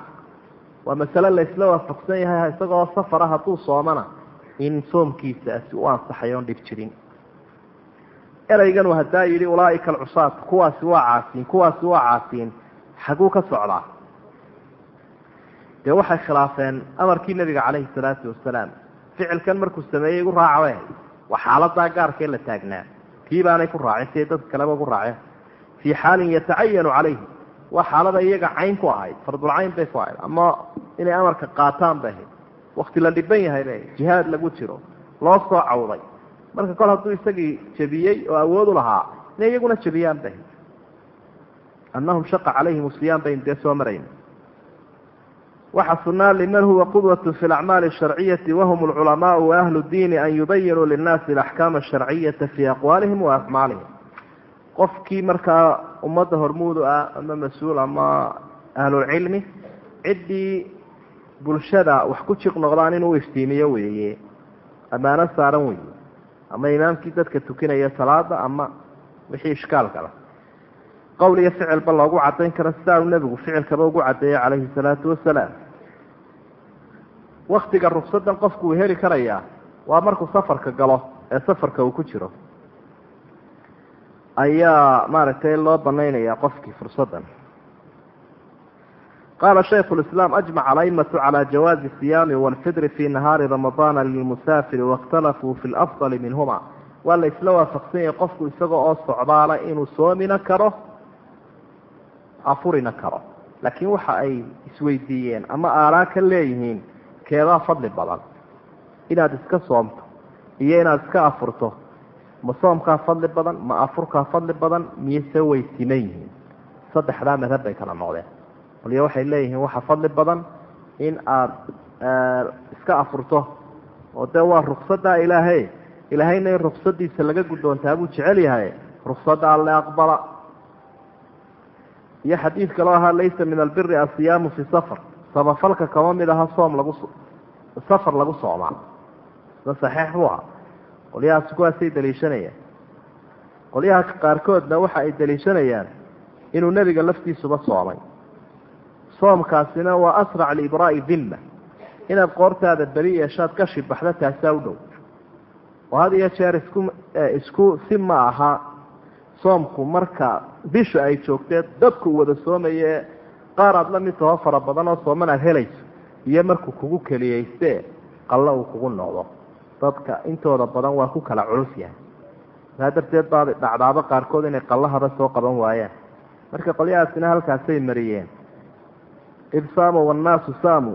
Waa masale la isla waafaqsan yahay isagoo safara hadduu soomana in soomkiisaasi u ansaxay oon dhib jirin. Erayganu haddaa yidhi ulaaika alcusaat kuwaasi waa caasiin kuwaasi waa caasiin. Xaguu ka socdaa dee waxay khilaafeen amarkii nebiga calayhi salaatu wasalaam ficilkan markuu sameeyey igu raacabe waa xaaladaa gaarkee la taagnaa. Kii baanay ku raacin siday dadka kaleba ku raaceen. Fii xaalin yatacayanu calayhi. Waa xaalada iyaga cayn ku ahayd fardulcayn bay ku ahayd ama inay amarka qaataan bay ahayd. Wakti la dhiban yahay bay jihaad lagu jiro loo soo cawday. Marka kol hadduu isagii jebiyey oo awood u lahaa inay iyaguna jebiyaan bay. Ahayd annahum shaqa calayhim siyaam bayn dee soo marayna waxa sunaa liman huwa qudwat fi lacmaali asharciyati wahum alculamaau wa ahlu diini an yubayinuu linnaasi alaxkaama asharciyata fii aqwaalihim wa afcaalihim qofkii markaa ummadda hormuudu ah ama mas'uul ama ahlulcilmi ciddii bulshada wax ku jiq noqdaan inuu iftiimiyo weeye. Ammaano saaran weeye. Ama imaamkii dadka tukinaya salaada ama wixii ishkaalka lah qowl iyo ficilba loogu cadayn karo sidaa uu nebigu ficilkaba ugu cadeeyey calayhi salaatu wasalaam waktiga rugsadan qofku uu heli karayaa waa markuu safarka galo ee safarka uu ku jiro. Ayaa maaragtay loo banaynaya qofkii fursadan qaala shaykhu lislaam ajmaca alaimatu cala jawaazi siyaami walfidri fi nahaari ramadaana lilmusaafiri waاkhtalafuu fi lafdali minhuma. Waa la isla waafaqsan yahay qofku isaga oo socdaala inuu soomina karo afurina karo. Laakiin waxa ay isweydiiyeen ama aalaa ka leeyihiin keedaa fadli badan. Inaad iska soomto iyo inaad iska afurto ma soomkaa fadli badan ma afurkaa fadli badan miyese way siman yihiin. Saddexdaa madhab bay kala noqdeen. Waliyo waxay leeyihiin waxa fadli badan in aad iska afurto. Oo dee waa ruksadaa ilaahay. Ilaahayna in ruksadiisa laga guddoontaa buu jecel yahay. Ruksada alle aqbala. Iyo xadiid kaloo ahaa laysa min albiri asiyaamu fi safar samafalka kama mid aha soom lagu safar lagu soomaa sida saxiix buu aha qolyahaas kuwaasay daliishanayaan. Qolyaha qaarkoodna waxa ay daliishanayaan inuu nebiga laftiisuba soomay. Soomkaasina waa asrac liibraa'i dimma inaad qoortaada beri yeeshaad ka shibaxda taasaa u dhow. Oo had iyo jeer isku isku si ma aha soomku marka bisha ay joogtee dadku wada soomaye qaar aad la mid taho fara badan oo sooman aad helayso iyo markuu kugu keliyeyste qallo uu kugu noqdo. Dadka intooda badan waa ku kala culus yahay. Saa darteed baa dhacdaabo qaarkood inay qallahaba soo qaban waayaan. Marka qolyahaasina halkaasay mariyeen. Id saamu wannaasu saamu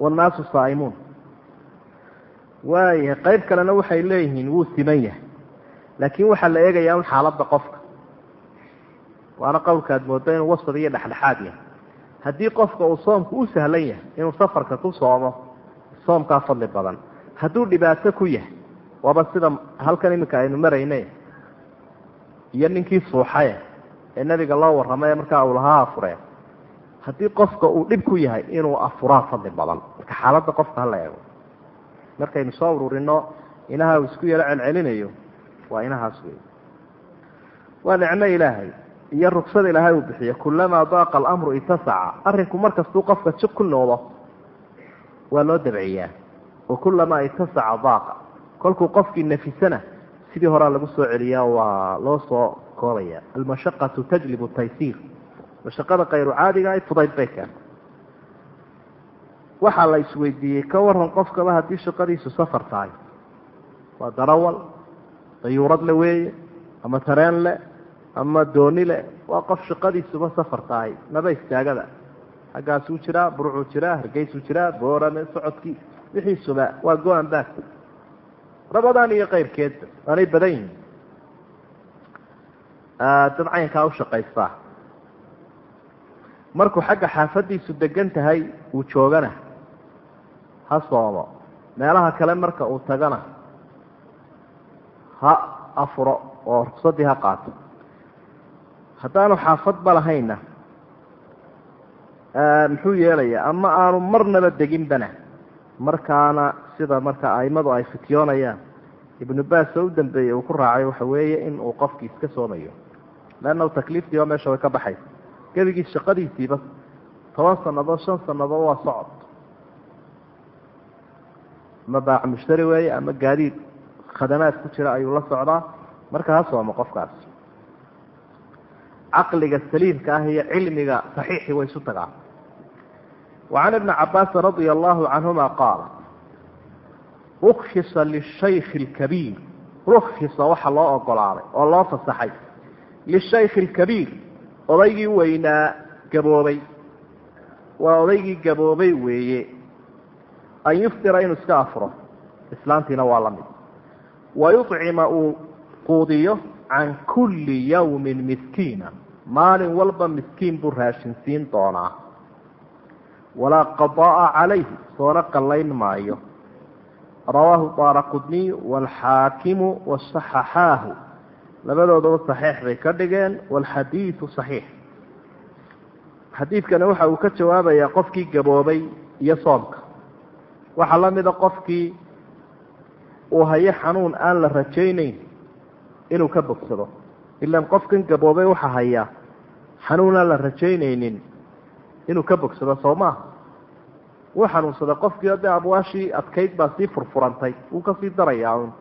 wannaasu saa'imuun. Waayahay qayb kalena waxay leeyihiin wuu siman yahay. Laakiin waxaa la eegayaa un xaaladda qofka waana qowlkaad mooda inuu wasad iyo dhexdhexaad yahay. Haddii qofka uu soomku u sahlan yahay inuu safarka ku soomo soomkaa fadli badan. Hadduu dhibaato ku yahay waaba sida halkan iminka aynu marayne iyo ninkii suuxaye ee nebiga loo warramay markaa uu lahaa afureen haddii qofka uu dhib ku yahay inuu afuraa fadli badan. Marka xaaladda qofka hala eego. Markaynu soo ururino inaha uu isku yaro celcelinayo waa inahaas wey waa nicmo ilaahay iyo rugsada ilaahay uu bixiyo kulamaa daaqa alamru itasaca arrinku markastuu qofka jiq ku noqdo waa loo dabciyaa. Wa kulamaa itasaca daaqa. Kolkuu qofkii nafisana sidii horaa lagu soo celiyaa waa loo soo koobaya almashaqatu tajlibu taysiir mashaqada kayru caadiga ay fudayd bay keenta waxaa la isweydiiyey ka waran qofkaba haddii shaqadiisu safar tahay. Waa darawal dayuurad le weeye ama tareen leh ama dooni leh waa qof shaqadiisuba safar tahay naba istaagada. Xaggaasuu jiraa burcuu jiraa hargeysuu jiraa boorame socodkii wixiisuba waa go-an baag rabadaan iyo keyrkeedba waanay badan yihiin dad caynkaa u shaqaystaa markuu xagga xaafadiisu degan tahay uu joogana. Ha soomo meelaha kale marka uu tagana. Ha afuro oo ruksadii ha qaato haddaanu xaafadba lahayna muxuu yeelayaa ama aanu marnaba deginbana markaana sida marka aimadu ay fityoonayaan ibnu baas oo u dambeeyey uu ku raacay waxa weeye in uu qofkii iska soomayo. Leanna takliiftiiba meesha way ka baxaysa gebigiis shaqadiisiiba toban sannadood shan sannadood waa socod. Ama baac mushtari weeye ama gaadiid khadamaad ku jira ayuu la socdaa. Marka ha soomo qofkaas caqliga saliimka ah iyo cilmiga saxiixi way isu tagaan. Wacan ibni cabaasin radia allahu canhuma qaala rukhisa lishayki alkabiir. Rukhisa waxa loo ogolaaday oo loo fasaxay. Lishayki alkabiir odaygii weynaa gaboobay. Waa odaygii gaboobay weeye. An yuftira inuu iska afuro islaantiina waa la mid. Wa yucima uu quudiyo can kulli yawmin miskiina maalin walba miskiin buu raashinsiin doonaa. Walaa qada'a calayhi soona qallayn maayo. Rawaahu daara qudniy waalxaakimu wasaxaxaahu labadoodaba saxiix bay ka dhigeen waalxadiidu saxiix. Xadiidkani waxa uu ka jawaabayaa qofkii gaboobay iyo soomka. Waxaa la mida qofkii uu hayo xanuun aan la rajaynayn inuu ka bogsado ilaan qofkan gaboobay waxa hayaa xanuun aan la rajaynaynin. Inuu ka bogsado soo maaha wuu xanuunsada qofkii dee abwaashii adkayd baa sii furfurantay. Wuu ka sii darayaa un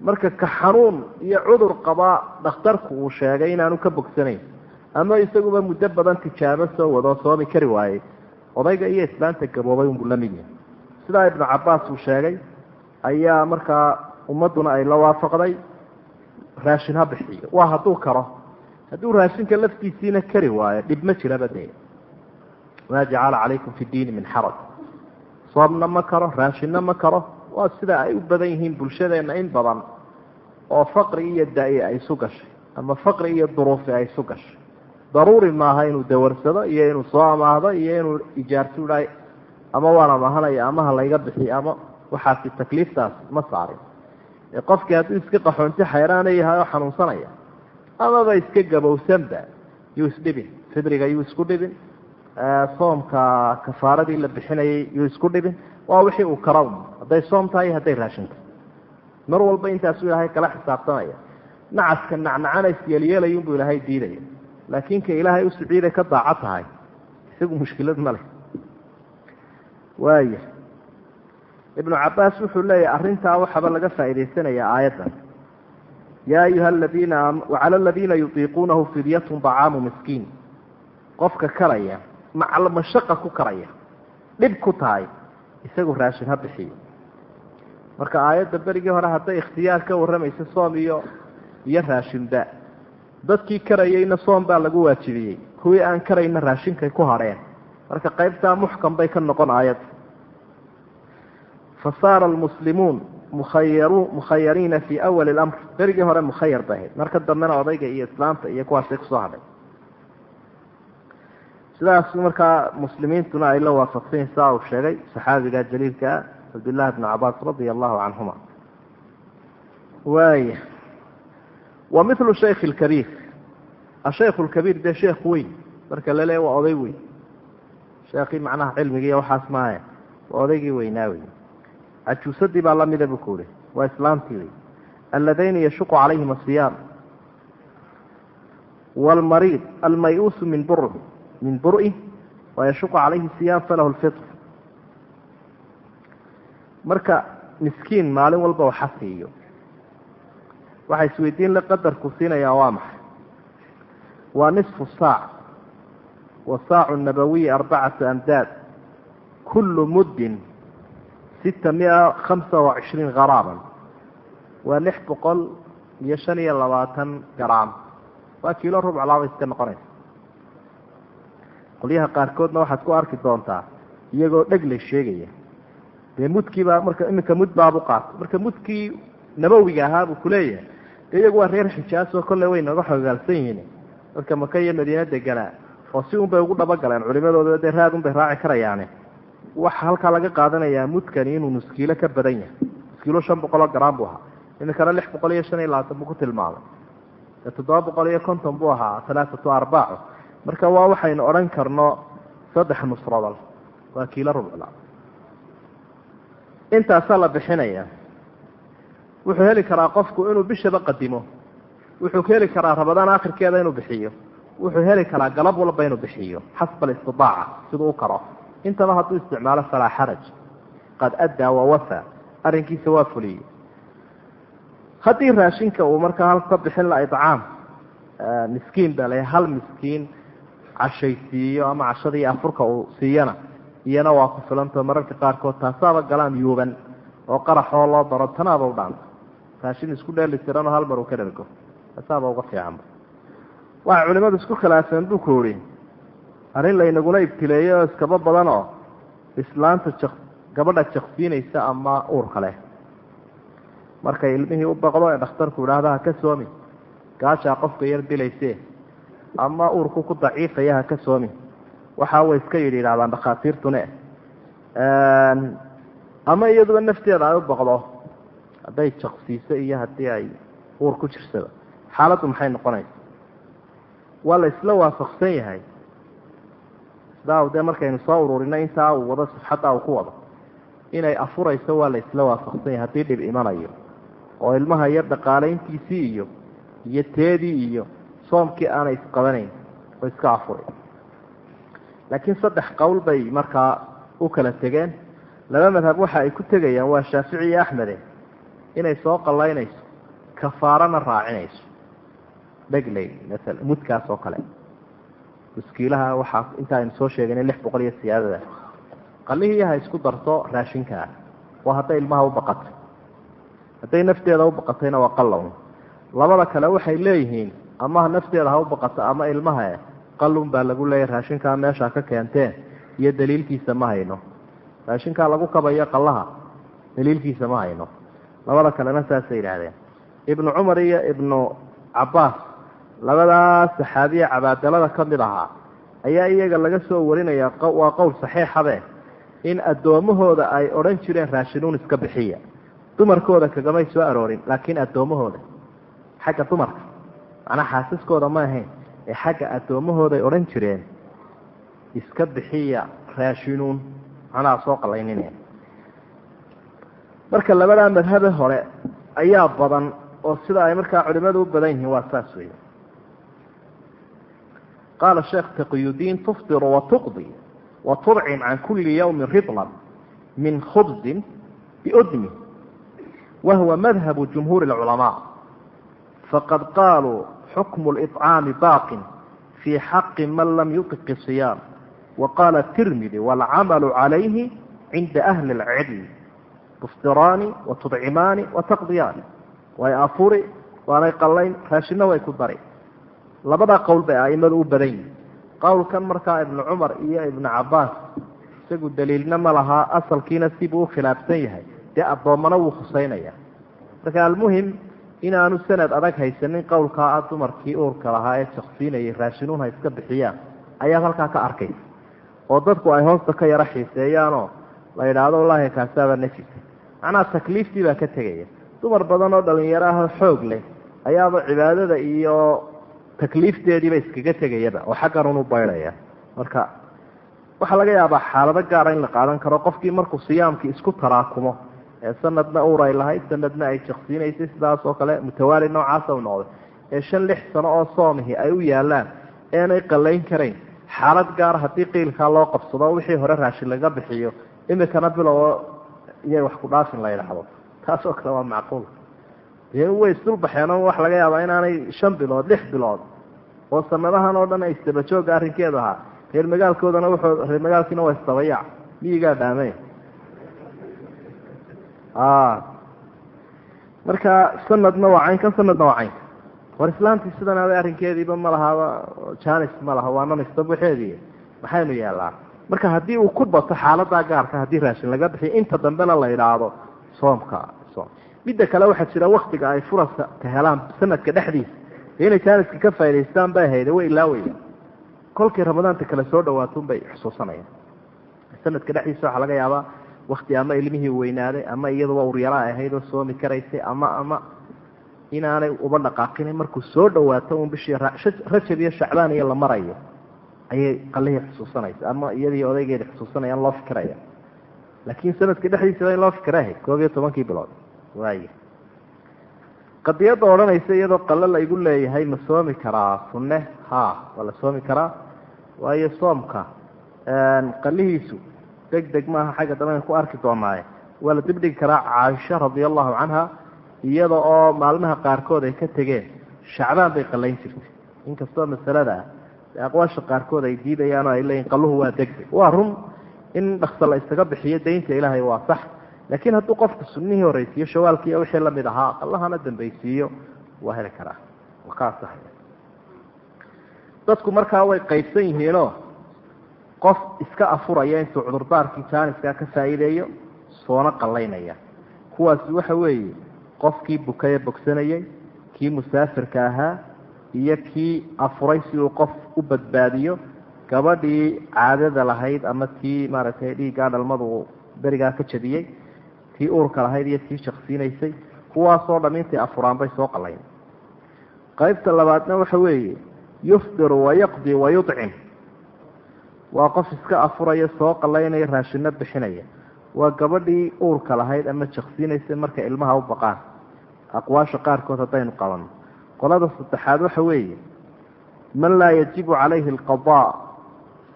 marka ka xanuun iyo cudur qabaa dhakhtarku uu sheegay inaanu ka bogsanayn. Ama isaguba muddo badan tijaabo soo wado soomi kari waayey odayga iyo islaanta gaboobay unbuu la mid yahay. Sidaa ibnu cabaas uu sheegay ayaa markaa ummadduna ay la waafaqday raashin ha bixiyo waa hadduu karo. Hadduu raashinka laftiisiina kari waayo dhib ma jiraba dee maa jacala calaykum fi diini min xaraj. Soomna ma karo raashinna ma karo. Waa sida ay u badan yihiin bulshadeenna in badan oo faqri iyo da'i ay isu gashay ama faqri iyo duruufi ay isu gashay. Daruuri maaha inuu dawarsado iyo inuu soo amaahdo iyo inuu ijaarto idhaa ama waan amahanaya amaha layga bixiy ama waxaasi takliiftaas ma saarin qofkii hadduu iska qaxoonti xayraana yahay oo xanuunsanaya amaba iska gabowsanba yuu isdhibin fidriga yuu isku dhibin soomka kafaaradii la bixinayay yuu isku dhibin. Waa wixii uu kara hadday soom tahay hadday raashinta. Mar walba intaasuu ilaahay kala xisaabtamaya nacaska nacnacana isyeelyeelayunbuu ilaahay diidaya. Laakiin ka ilaahay u ka daaco tahay isagu mushkilad ma leh. Waaya ibnu cabaas wuxuu leeyahay arrintaa waxaaba laga faa'idaysanayaa aayaddan yaa ayuha aladiina wacala aladiina yutiiquunahu fidyatun dacaamu miskiin. Qofka karaya macalmashaqa ku karaya dhib ku tahay isagu raashin ha bixiyo. Marka aayadda berigii hore hadday ikhtiyaar ka warramaysa soom iyo iyo raashinba dadkii karayeyna soom baa lagu waajibiyey. Kuwii aan karayna raashinkay ku hadheen marka qaybtaa muxkam bay ka noqon aayadda fasaara almuslimuun mukhayariina fii awali lamr berigii hore mukhayar bay ahayd marka dambena odayga iyo islaamta iyo kuwaasay ku soo hadhay sidaas markaa muslimiintuna ay la waafaqsanyihin saa uu sheegay saxaabiga jaliilkaa cabdillahi bnu cabaas radia allahu canhuma waaya wa milu shaykh lkabiir ashaykhu lkabiir dee sheekh weyn marka la leeya waa oday weyn sheekii macnaha cilmigiiy waxaas maahe waa odaygii weynaa wey cajuusadii baa lamida buu ku uhi waa islaamtii wey alladayna yashuqu calayhim asiyaam waalmariid almay-uusu min bur min buri wayashuqu calayhi siyaam falahu lfitr. Marka miskiin maalin walba waxa siiyo waxay isweydiin la qadarku siinayaa waa maxay? Waa nisfu saac wa saacu nabawiyi arbacatu amdaad kullu muddin sita mia hamsa wa cishriin garaaban waa lix boqol iyo shan iyo labaatan garaam waa kiilo rubc laaba iska noqonaysa qolyaha qaarkoodna waxaad ku arki doontaa iyagoo dheg la sheegaya dee mudkiibaa marka iminka mud baabu qaatay marka mudkii nabowiga ahaa buu kuleeyahay dee iyagu waa reer xijaas oo kolley way nooga xogaalsan yihiin dadka maka iyo madiine deganaa oo si un bay ugu dhabagaleen culimadooda dee raad un bay raaci karayaane waxa halkaa laga qaadanayaa mudkani inuu nuskiilo ka badan yahay. Nuskiilo shan boqol oo garaam buu ahaa. Iminkana lix boqol iyo shan iyo labaatan buu ku tilmaamay. Toddoba boqol iyo konton buu ahaa. Halaaatu arbaaco marka waa waxaynu odhan karno saddex nusradal. Waa kiilo rubcla intaasaa la bixinaya wuxuu heli karaa qofku inuu bishaba qadimo. Wuxuu heli karaa rabadaan akhirkeeda inuu bixiyo. Wuxuu heli karaa galab walba inuu bixiyo. Xasba alistidaaca siduu u karo intaba hadduu isticmaalo falaa xaraj. Qad addaa wawafa arrinkiisa waa fuliyey. Haddii raashinka uu markaa hal ka bixin la idcaam miskiin baa hal miskiin cashaysiiyo ama cashadii afurka uu siiyana iyana waa ku filantao mararka qaarkood taasaaba galaan yuuban oo qaraxoo loo daro tanaaba u dhaanta. Raashin isku dheeli tiranoo hal mar uu ka dhergo. Taasaaba uga fiicanba waxay culimadu isku khilaafeen buu ku ihi arrin laynagula ibtileeyey oo iskaba badan oo islaanta jak gabadha jaksiinaysa ama uurka leh. Markay ilmihii u baqdo ee dhakhtarku idhaahda ha ka soomi gaashaa qofka yar dilayse ama uurku ku daciifaya ha ka soomi. Waxaa way iska yidhi yidhahdaan dhakhaatiirtune ama iyaduba nafteeda ay u baqdo hadday jaksiiso iyo haddii ay uur ku jirsado xaaladdu maxay noqonaysa? Waa la isla waafaqsan yahay sidaa dee markaynu soo ururino intaa uu wado safxadda uu ku wado. Inay afurayso waa la isla waafaqsan yahay haddii dhib imanayo. Oo ilmaha yar dhaqaalayntiisii iyo iyo teedii iyo soomkii aanay isqabanayn oo iska afuray. Laakiin saddex qowl bay markaa u kala tegeen. Laba madhab waxa ay ku tegayaan waa shaafici iyo axmede. Inay soo qallaynayso kafaarana raacinayso. Dhegley maala mudkaas oo kale muskiilaha waxaa inta aynu soo sheegaynay lix boqol iyo siyaadada. Qallihii ha isku darto raashinkaa waa hadday ilmaha u baqatay. Hadday nafteeda u waa qallown labada kale waxay leeyihiin ama nafteeda ha u baqato ama ilmaha qalun baa lagu leeyahy raashinkaa meesha ka keenteen iyo daliilkiisa ma hayno. Raashinkaa lagu kabayo qallaha daliilkiisa ma hayno. Labada kalena saasay yidhaahdeen. Ibnu cumar iyo ibnu cabbaas labadaas saxaabiya cabaadalada ka mid ahaa ayaa iyaga laga soo warinaya waa qowl saxiixabe in addoommahooda ay odhan jireen raashinuun iska bixiya. Dumarkooda kagamay soo aroorin laakiin addoommahooda xagga dumarka macnaa xaasaskooda ma ahayn ee xagga addoommahooday odhan jireen iska bixiya raashinuun. Macnaha soo qalaynineen marka labadaa madhabe hore ayaa badan oo sida ay markaa culimadu u badan yihiin waa saas weya qaala sheekh taqiyudiin tufdiru watuqdi watudcim can kuli yawmi ridlan min khubzin biudmi wahuwa madhabu jumhuuri اlculamaa faqad qaaluu xukmu liطcaami baaqin fii xaqi man lam yuqiq siyaam waqaala tirmidi wاlcamalu calayhi cinda ahli اlcilm tuftiraani watudcimaani wataqdiyaani way afuri waanay qallayn raashina way ku dari labadaa qowl bay aimadu u badan yihiin qowlkan markaa ibnu cumar iyo ibnu cabbaas isagu daliilna ma lahaa asalkiina sibuu ukhilaafsan yahay. Dee addoommana wuu khuseynaya marka almuhim inaanu sanad adag haysanin qowlkaa ah dumarkii uurka lahaa ee jaksiinayay raashinuun ha iska bixiyaan ayaad halkaa ka arkaysa. Oo dadku ay hoosta ka yaro xiiseeyaanoo la yidhaahdo wallaahi kaasaaba najisa macnaha takliiftii baa ka tegaya. Dumar badan oo dhalinyaro ah oo xoog leh ayaaba cibaadada iyo takliifteediiba iskaga tegayaba oo xaggan unu baydhaya. Marka waxaa laga yaabaa xaalado gaara in la qaadan karo qofkii markuu siyaamkii isku taraakumo ee sanadna uur ay lahayd sanadna ay jaksiinaysay sidaas oo kale mutawaali noocaasa u noqday. Ee shan lix sano oo soomihi ay u yaalaan eenay qallayn karayn xaalad gaara haddii qiilkaa loo qabsado wixii hore raashin laga bixiyo imikana bilow iyay wax ku dhaafin la yidhaahdo. Taas oo kale waa macquul. Way isdulbaxeen oo waxa laga yaabaa inaanay shan bilood lix bilood oo sanadahan oo dhan ay istabajooga arrinkeedu ahaa. Reer magaalkoodana wuxuu reer magaalkiina waa istabayac miyigaa dhaamey marka sanadna waa caynkan sanadna waa caynka. War islaamtii sidan aday arrinkeediiba ma lahaaba janis ma laha waa nanistabuxeedii maxaynu yeelaa. Marka haddii uu ku bato xaaladaa gaarka haddii raashin laga bixiyo inta dambena la idhaahdo soomka soom. Midda kale waxaa jira waktiga ay furaska ka helaan sanadka dhexdiisa inay jaaniska ka faa'idaystaan bay hayde way ilaawaya kolkii ramadaanta kale soo dhawaatunbay bay xusuusanayaan sanadka dhexdiisa waxaa laga yaabaa wakti ama ilmihii weynaaday ama iyaduba uryara ay ahayd oo soomi karaysay ama ama inaanay uba dhaqaaqinin markuu soo dhawaato un bishii rajab iyo shacbaan iyo la marayo ayay qalihii xusuusanaysa ama iyadii odaygeedi xusuusanayaan loo fikiraya laakiin sanadka dhexdiisaba in loo fikirahay koob iyo tobankii bilood. Waay qadiyadda odhanaysa iyadoo qalo la igu leeyahay ma soomi karaa sunne? Ha waa la soomi karaa. Waayo soomka qalihiisu deg deg maaha xagga dambe ku arki doonaaye waa la dibdhigi karaa caaisha radia allahu canha iyada oo maalmaha qaarkood ay ka tegeen. Shacbaan bay qallayn jirtay. Inkastoo masalada aqwaasha qaarkood ay diidayaan oo ay leeyihiin qalluhu waa degdeg. Waa run in dhaksa la isaga bixiyo daynta ilaahay waa sax laakiin hadduu qofka sunnihii horreysiiyo shawaalkiiyo wixii la mid ahaa qallahana dambaysiiyo waa heli karaa. Waa dadku markaa way qaybsan yihiinoo qof iska afuraya intuu cudurdaarkii jaaniskaa ka faa'iideeyo soona qallaynaya kuwaasi waxa weeye qofkii bukaye bogsanayey kii musaafirka ahaa iyo kii afuray si uu qof u badbaadiyo gabadhii caadada lahayd ama tii maaragtay dhiiggaa dhalmadu berigaa ka jabiyey tii uurka lahayd iyo tii shaksiinaysay kuwaasoo dham intay afuraan bay soo qallayn. Qaybta labaadna waxa weeye yufdiru wayaqdi wayudcim waa qof iska afuraya soo qallaynaya raashino bixinaya. Waa gabadhii uurka lahayd ama jaksiinaysay markay ilmaha u baqaan. Aqwaasha qaarkood haddaynu qabanno qolada saddexaad waxa weeye man laa yajibu calayhi alqada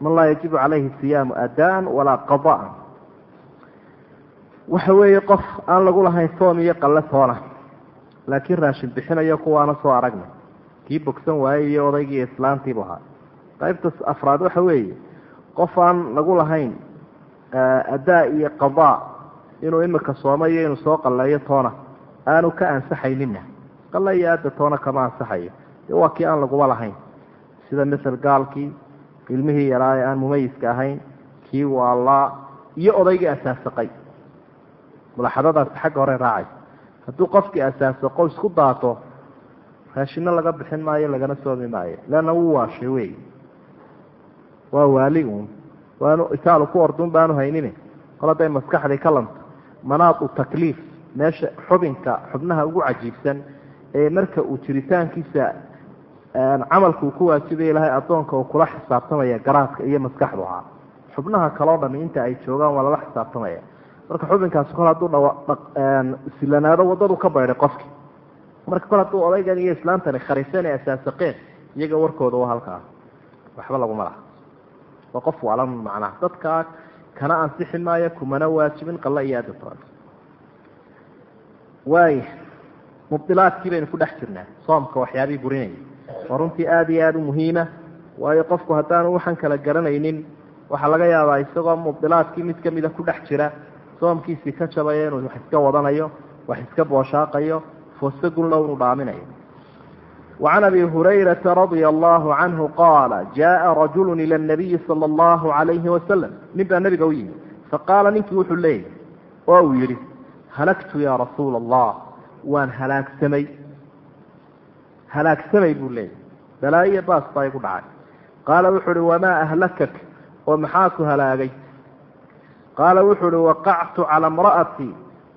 man laa yajibu calayhi siyaamu adaan walaa qadaan waxa weeye qof aan lagu lahayn soom iyo qalle toona laakiin raashin bixinayo kuwaana soo aragnay kii bogsan waayey iyo odaygii islaantiibu ahaa. Qaybta afraad waxa weeye qof aan lagu lahayn adaa iyo qadaa inuu imika soomo iyo inuu soo qalleeyo toona aanu ka ansaxaynina qalle iyo aada toona kama ansaxayo. De waa kii aan laguba lahayn. Sida masel gaalkii ilmihii yaraa ee aan mumayiska ahayn kii waalaa iyo odaygii asaasaqay mulaxadadaasi xagga hore raacay. Hadduu qofkii asaasaqo isku daato raashino laga bixin maayo lagana soomi maayo. Leanna wuu waashay wey. Waa waali uun. Waanu itaalu ku ordun baanu haynin kol hadday maskaxdii ka lanto manaadu takliif. Meesha xubinka xubnaha ugu cajiibsan ee marka uu jiritaankiisa camalka uu ku waajibaya ilahay addoonka uu kula xisaabtamaya garaadka iyo maskaxdu ahaa. Xubnaha kaloo dhami inta ay joogaan waa lala xisaabtamaya marka xubinkaasi kol hadduu silanaado waddadu ka baydhay qofki marka kol hadduu odaygan iyo islaantani khariseen ee asaasaqeen iyaga warkooda waa halkaa. Waxba laguma laha. Waa qof waalan macnaha. Dadkaa kana ansixi maayo kumana waajibin qalle iyo aadatoon waaya mubdilaadkii baynu ku dhex jirnaa. Soomka waxyaabihii burinaya waa runtii aada iyo aada u muhiima waayo qofku haddaanu waxaan kala garanaynin waxaa laga yaabaa isagoo mubdilaadkii mid kamida ku dhex jira soomkiisii ka jabaya inuu wax iska wadanayo wax iska booshaaqayo fooste gunlow inu dhaaminayo وعن أبي هريرة رضي الله عنه قال جاء رجل إلى النبي صلى الله عليه وسلم نبقى النبي قوي فقال ننك وحو الليل أو يري هلكت يا رسول الله وان هلاك سمي هلاك سمي بو الليل بلايا باس طيب معاك قال وحو وما qaala wuxuu uhi waqactu cala mra'atii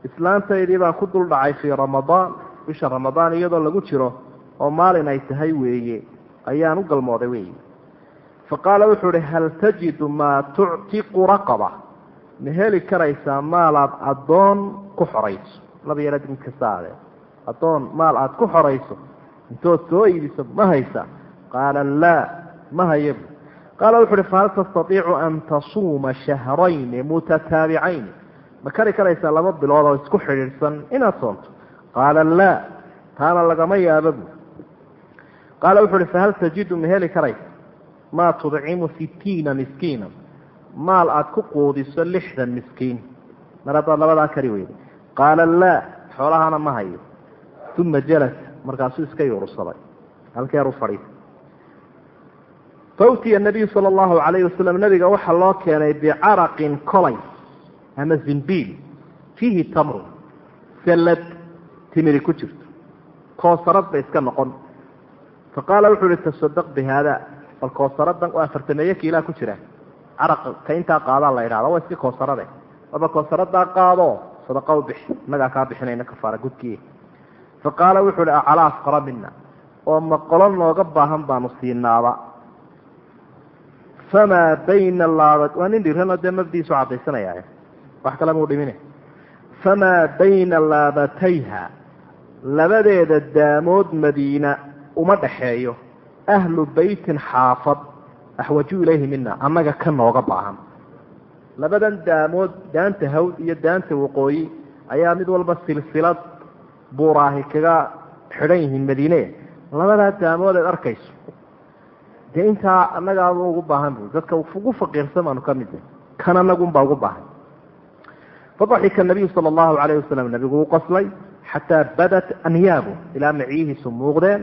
islaantaydii baan ku dul dhacay fii ramadaan bisha ramadaan iyadoo lagu jiro oo maalin ay tahay weeye ayaan u galmooday weeye. Fa qaala wuxuu uhi hal tajidu maa tuctiqu raqaba? Ma heli karaysaa maalaad addoon ku xorayso. Laba yara dib kasaade eh. addoon maal aad ku xorayso intood soo iidiso ma haysa. Qaala laa ma hayabu qaala wuxu uhi fahal tastatiicu an tasuuma shahrayni mutataabicayn ma kari karaysaa laba bilood oo isku xidhiidhsan inaad soonto qaala laa taana lagama yaaba bu qaala wuxu uhi fahal tajidu ma heli karaysa maa tudcimu sitiina miskiina maal aada ku quudiso lixdan miskiin mar haddaad labadaa kari weyda qaala laa xoolahana ma hayo uma jalasa markaasuu iska yuursaday halkeer u fautiya nabiyu sala allahu calayhi wasalam nabiga waxaa loo keenay bicaraqin colay ama zimbiil fiihi tamru sallad timiri ku jirto koosarad bay iska noqon. Faqaala wuxuu ihi tasadaq bi haada bal koosaradan waa afartameeye kiilaa ku jira. Caraqa ka intaa qaadaa la idhahda waa iska koosarade. Aba koosaradaa qaado sadaqa u bixi innagaa kaa bixinayna kafaara gudkii. Fa qaala wuxuu ihi acalaa afqara mina oo ma qolo nooga baahan baanu siinaaba famaa bayna laaba waa nin dhirano dee mabdiisu cadaysanaya wax kale muu dhimine famaa bayna laabatayha labadeeda daamood madiina uma dhaxeeyo ahlu beytin xaafad axwaju ilayhi mina annaga ka nooga baahan labadan daamood daanta hawd iyo daanta waqooyi ayaa mid walba silsilad buuraahi kaga xidhan yihiin madiine labadaa daamood eed arkayso dee intaa annagaaba ugu baahan bu dadka ugu faqiirsan baanu ka mid kan anagunbaa ugu baahan. Fadaxika nabiyu sala allahu calayh wasalam nabigu uu qoslay xataa badat anyaabu ilaa micyihiisu muuqdeen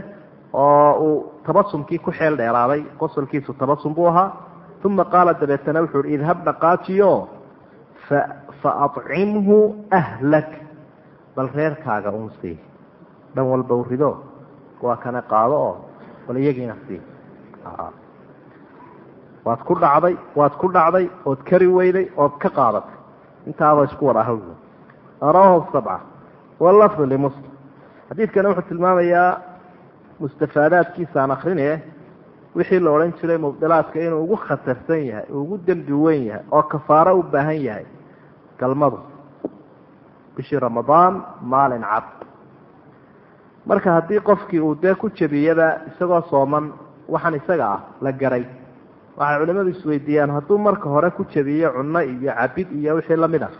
oo uu tabasumkii ku xeel dheeraaday qosolkiisu tabasum buu ahaa. Uma qaala dabeetana wuxu uhi idhab dhaqaajiyo fa acimhu ahlak. Bal reerkaaga un sii dhan walba u rido waa kana qaado oo bal iyagiina sii waad ku dhacday waad ku dhacday ood kari weyday ood ka qaadatay. Intaaba isku wada ahw rawahu sabca walafdu limuslim xadiidkana wuxuu tilmaamayaa mustafaadaadkiisa aan akrine wixii la odhan jiray mubdilaadka inuu ugu khatarsan yahay ugu dembi weyn yahay oo kafaaro u baahan yahay galmadu. Bishii ramadaan maalin cad. Marka haddii qofkii uu dee ku jabiyaba isagoo sooman waxaan isaga ah la garay. Waxay culimadu isweydiiyaan hadduu marka hore ku jabiyo cunno iyo cabid iyo wixii la mid ah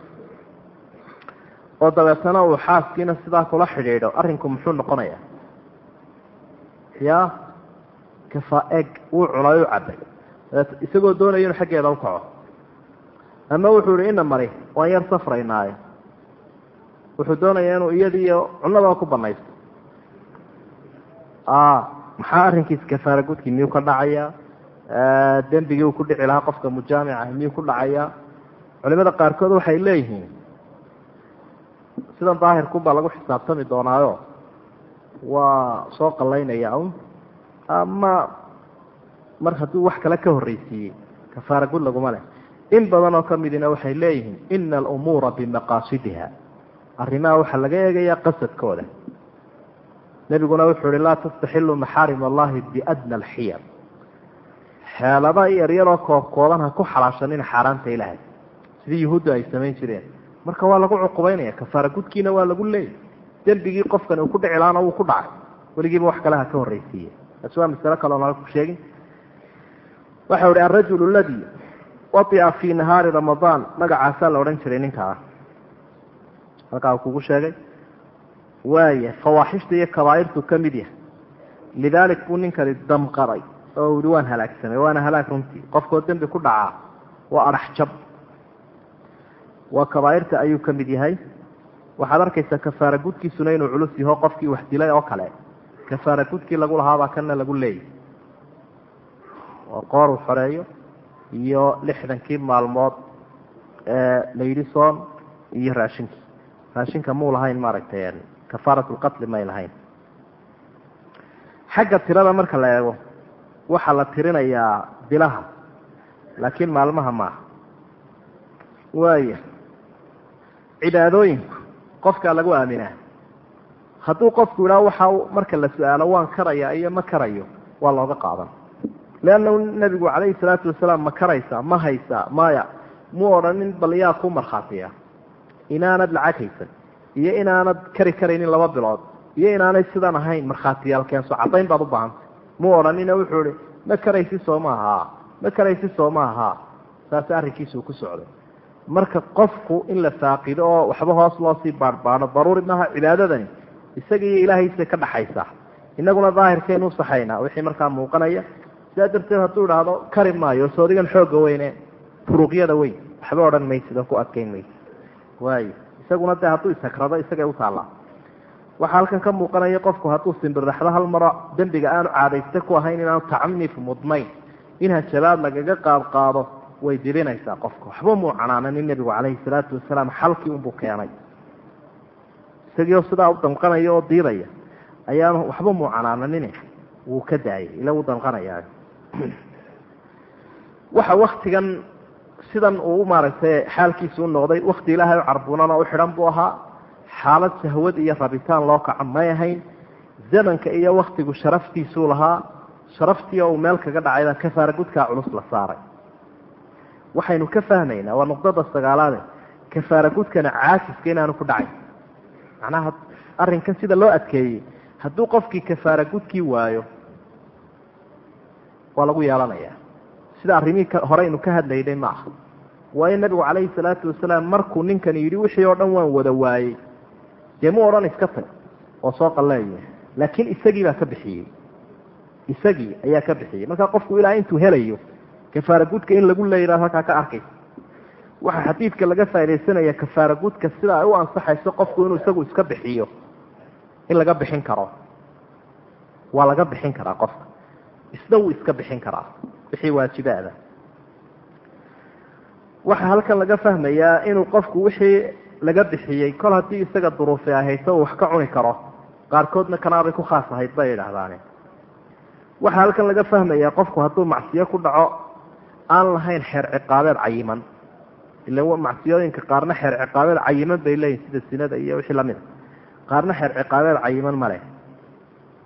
oo dabeetana uu xaaskiina sidaa kula xidhiidho arrinku muxuu noqonayaa? Ya kafa eg wuu cunay u cabay. Isagoo doonaya inu xaggeeda u kaco. Ama wuxuu ihi ina mari waan yar safraynaayo. Wuxuu doonayaa inuu iyadiiyo cunadaba ku banaysto maxaa arrinkiisa kafaara gudkii? Miyuu ka dhacayaa dembigii uu ku dhici lahaa qofka mujaamic ah miyuu ku dhacayaa culimada qaarkood waxay leeyihiin sidan daahirkunbaa lagu xisaabtami doonaayo? Waa soo qalaynaya un ama mar hadduu wax kale ka horreysiiyey kafaara gud laguma leh? In badan oo ka midina waxay leeyihiin ina alumuura bimaqaasidiha arrimaha waxaa laga eegayaa qasadkooda nebiguna wuxuu uhi laa tastaxilu maxaarim allahi biadna alxiyar xeelada yaryaroo koobkooban ha ku xalaashanina xaaraanta ilaahay sidii yuhuuddu ay samayn jireen. Marka waa lagu cuqubaynaya kafaara gudkiina waa lagu leeyay dembigii qofkan uu ku dhici lahaana wuu ku dhacay. Weligiiba wax kale ha ka horreysiiye taasi waa masalo kaleo nala ku sheegin. Waxau ihi alrajulu aladii waia fii nahaari ramadaan magacaasaa la odhan jiray ninkaa. Halkaa kugu sheegay waaya fawaaxishta iyo kabaairtu ka mid yahay lidaalik buu ninkani damqaday oo ihi waan halaagsamay waana halaag runtii. Qofkoo dembi ku dhacaa waa adhax jab. Waa kabaairta ayuu ka mid yahay. Waxaad arkaysaa kafaara gudkiisuna inuu culus yaho qofkii wax dilay oo kale. Kafaara gudkii lagu lahaabaa kana lagu leeyay. Oo qoor uu xoreeyo iyo lixdankii maalmood ee layidhi iyo raashinkii. Raashinka muu lahayn maaragtay kafaarat lqatli may lahayn. Xagga tirada marka la eego waxaa la tirinayaa bilaha laakiin maalmaha maaha. Waaya cibaadooyinku qofkaa lagu aaminaa hadduu qofku idhaa waxa marka la su'aalo waan karaya iyo ma karayo waa looga qaadan. Leannahu nebigu calayhi salaatu wasalaam ma karaysaa ma haysaa maya muu odhanin bal yaa ku markhaatiya inaanad lacag haysan iyo inaanad kari karaynin laba bilood iyo inaanay sidan ahayn markhaatiyaal keenso caddayn baad u baahantay. Muu odhanina wuxuu ihi ma karaysi soo maaha ma karaysi soo maaha. Saas arrinkiisuu ku socday. Marka qofku in la faaqido oo waxba hoos loo sii baadhbaadho daruuri maaha cibaadadani isaga iyo ilaahaysa ka dhaxaysaa inaguna daahirkeenu usaxaynaa wixii markaa muuqanaya. Sidaa darteed hadduu idhaahdo kari maayo soodigan xooga weyne furuuqyada weyn waxba odhan maysid oo ku adkeyn maysid. Waayo isaguna dee hadduu isakrado isagay utaallaa waxaa halkan ka muuqanaya qofku hadduu simbirraxdo hal maro dembiga aanu caadayste ku ahayn inaanu tacnif mudnayn in hajabaad lagaga qaadqaado way dibinaysaa qofka waxba muu canaananin nebigu calayhi salaatu wasalaam xalkii unbuu keenay. Isagiioo sidaa u danqanaya oo diidaya ayaanu waxba muu canaananin wuu ka daayay ila wuu danqanayaa waxa waktigan sidan uu maaragtay xaalkiisu u noqday wakti ilaahay u carbunana u xidhan buu ahaa. Xaalad sahwad iyo rabitaan loo kaco may ahayn. Zamanka iyo waktigu sharaftiisuu lahaa. Sharaftii oo uu meel kaga dhacayba kafaara culus la saaray. Waxaynu ka fahmaynaa waa nuqdada sagaalaade kafaara gudkana inaanu ku dhacay. Macnaha arrinkan sida loo adkeeyey hadduu qofkii kafaara gudkii waayo waa lagu yeelanayaa. Sida arrimihii horeynu ka hadlaynay ma aha waayo nabigu calayhi salaatu wasalaam markuu ninkani yidhi wixii oo dhan waan wada waayey. Dee mu odhan iska tag oo soo qalleeya laakiin isagii baa ka bixiyey. Isagii ayaa ka bixiyey. Marka qofku ilaa intuu helayo kafaara gudka in lagu leeyaha halkaa ka arkaysa waxaa xadiidka laga faa'idaysanaya kafaara gudka sida ay u ansaxayso qofku inuu isagu iska bixiyo in laga bixin karo. Waa laga bixin karaa qofka. Isna wuu iska bixin karaa. Wixii waajibaada waxaa halkan laga fahmayaa inuu qofku wixii laga bixiyey kol haddii isaga duruufi ay hayso uu wax ka cuni karo qaarkoodna kanaabay ku khaas ahayd bay idhaahdaane waxaa halkan laga fahmayaa qofku hadduu macsiyo ku dhaco aan lahayn xeer ciqaabeed cayiman. Ila macsiyooyinka qaarna xeer ciqaabeed cayiman bay leeyihiin sida sinada iyo wixii la mid a qaarna xeer ciqaabeed cayiman ma leh.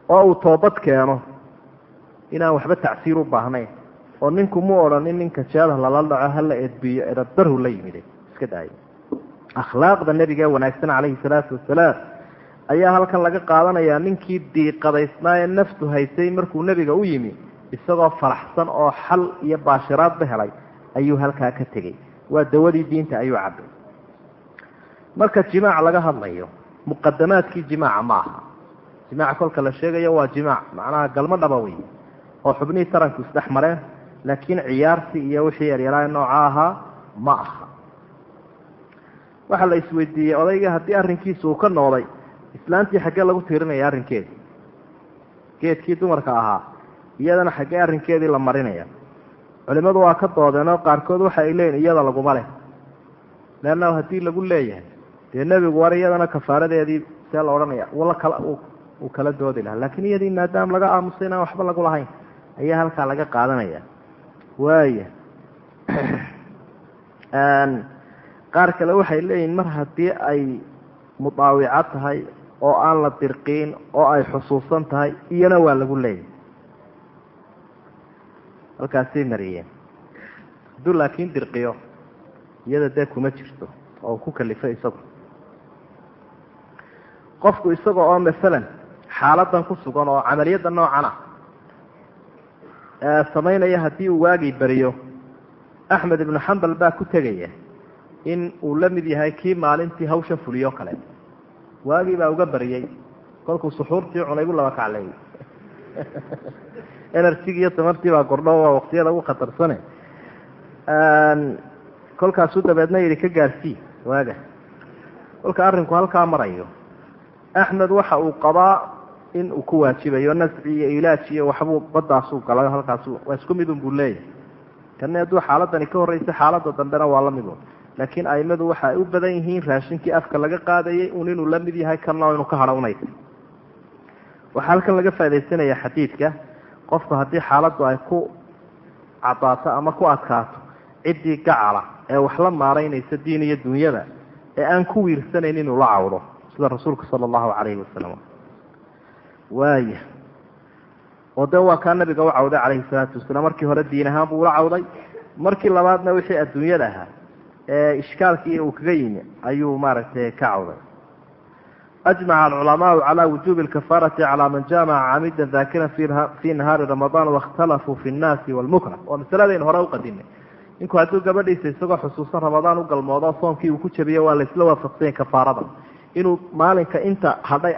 Oo uu toobad keeno inaan waxba tacsiir u baahnayn oo ninku mu odhanin ninka jeeda lala dhaco hala edbiyo edabdarhu la yimide. Iska daayo. Akhlaaqda nebiga ee wanaagsan calayhi salaatu wasalaam ayaa halkan laga qaadanayaa ninkii diiqadaysnaa ee naftu haysay markuu nebiga u yimi isagoo faraxsan oo xal iyo baashiraadba helay ayuu halkaa ka tegey. Waa dawadii diinta ayuu cabay marka jimaac laga hadlayo muqadamaadkii jimaaca ma aha. Jimaaca kolka la sheegayo waa jimaac macnaha galmo dhaba wey oo xubnihii taranku isdhex mareen laakiin ciyaartii iyo wixii yaryaraha nooca ahaa ma aha. Waxaa la isweydiiyey odayga haddii arrinkiisa uu ka noqday islaantii xaggee lagu tiirinaya arrinkeedi geedkii dumarka ahaa iyadana xaggee arrinkeedii la marinaya. Culimadu waa ka doodeen oo qaarkood waxa ay leeyihiin iyada laguma leh. Leanna haddii lagu leeyahay dee nebigu war iyadana kafaaradeedii see la odhanaya uu kala doodi lahaa. Laakiin iyadii maadaama laga aamusay inaan waxba lagu lahayn ayaa halkaa laga qaadanaya waaya qaar kale waxay leeyihiin mar haddii ay mudaawico tahay oo aan la dirqiin oo ay xusuusan tahay iyana waa lagu leeyahay. Halkaasay mariyeen. Hadduu laakiin dirqiyo iyada dee kuma jirto oo ku kalifo isagu. Qofku isaga oo masalan xaaladan ku sugan oo camaliyadda noocana samaynaya haddii uu waagii beriyo axmed ibnu xambal baa ku tegaya in uu la mid yahay kii maalintii hawsha fuliyo kale. Waagii baa uga baryey kolkuu suxuurtii cunay bu laba kacleeyey energigi iyo tamartii baa gordho waa waqtiyada ugu khatarsane. Kolkaasuu dabeedna yidhi ka gaarsii waaga. Kolka arrinku halkaa marayo axmed waxa uu qabaa in uu ku waajibayo nasci iyo ilaaj iyo waxbuu badaasuu galayo halkaasu. Waa isku midun buu leeyahay. Kana hadduu xaaladani ka horreysay xaaladda dambena waa la midun laakiin aimadu waxa ay u badan yihiin raashinkii afka laga qaadayay un inuu la yahay kana inuu ka hadhownaysa waxaa halkan laga faa'idaysanaya xadiidka qofku haddii xaaladdu ay ku cadaato ama ku adkaato ciddii gacala ee wax la maaraynaysa diin iyo dunyada ee aan ku wiirsanayn inuu la cawdo sida rasuulka sala allahu calayhi wasalam waaya oo de waa kaa nabiga u cawday calayhi salaatu wasalaam markii hore diin ahaan buu ula cawday. Markii labaadna wixii adduunyada ahaa ee ishkaalkii uu kaga yimi ayuu maaragtay ka cawday. Ajmaca alculamaau calaa wujuubi alkafaarati calaa man jaamaca caamidan daakiran fii nahaari ramadaan waاkhtalafuu fi nnaasi walmukrah waa masaladaynu hore uqadinay ninku hadduu gabadhiisa isagoo xusuusan ramadaan u galmoodo soonkii uu ku jabiyo waa laysla waafaqsanya kafaarada. Inuu maalinka inta hadhay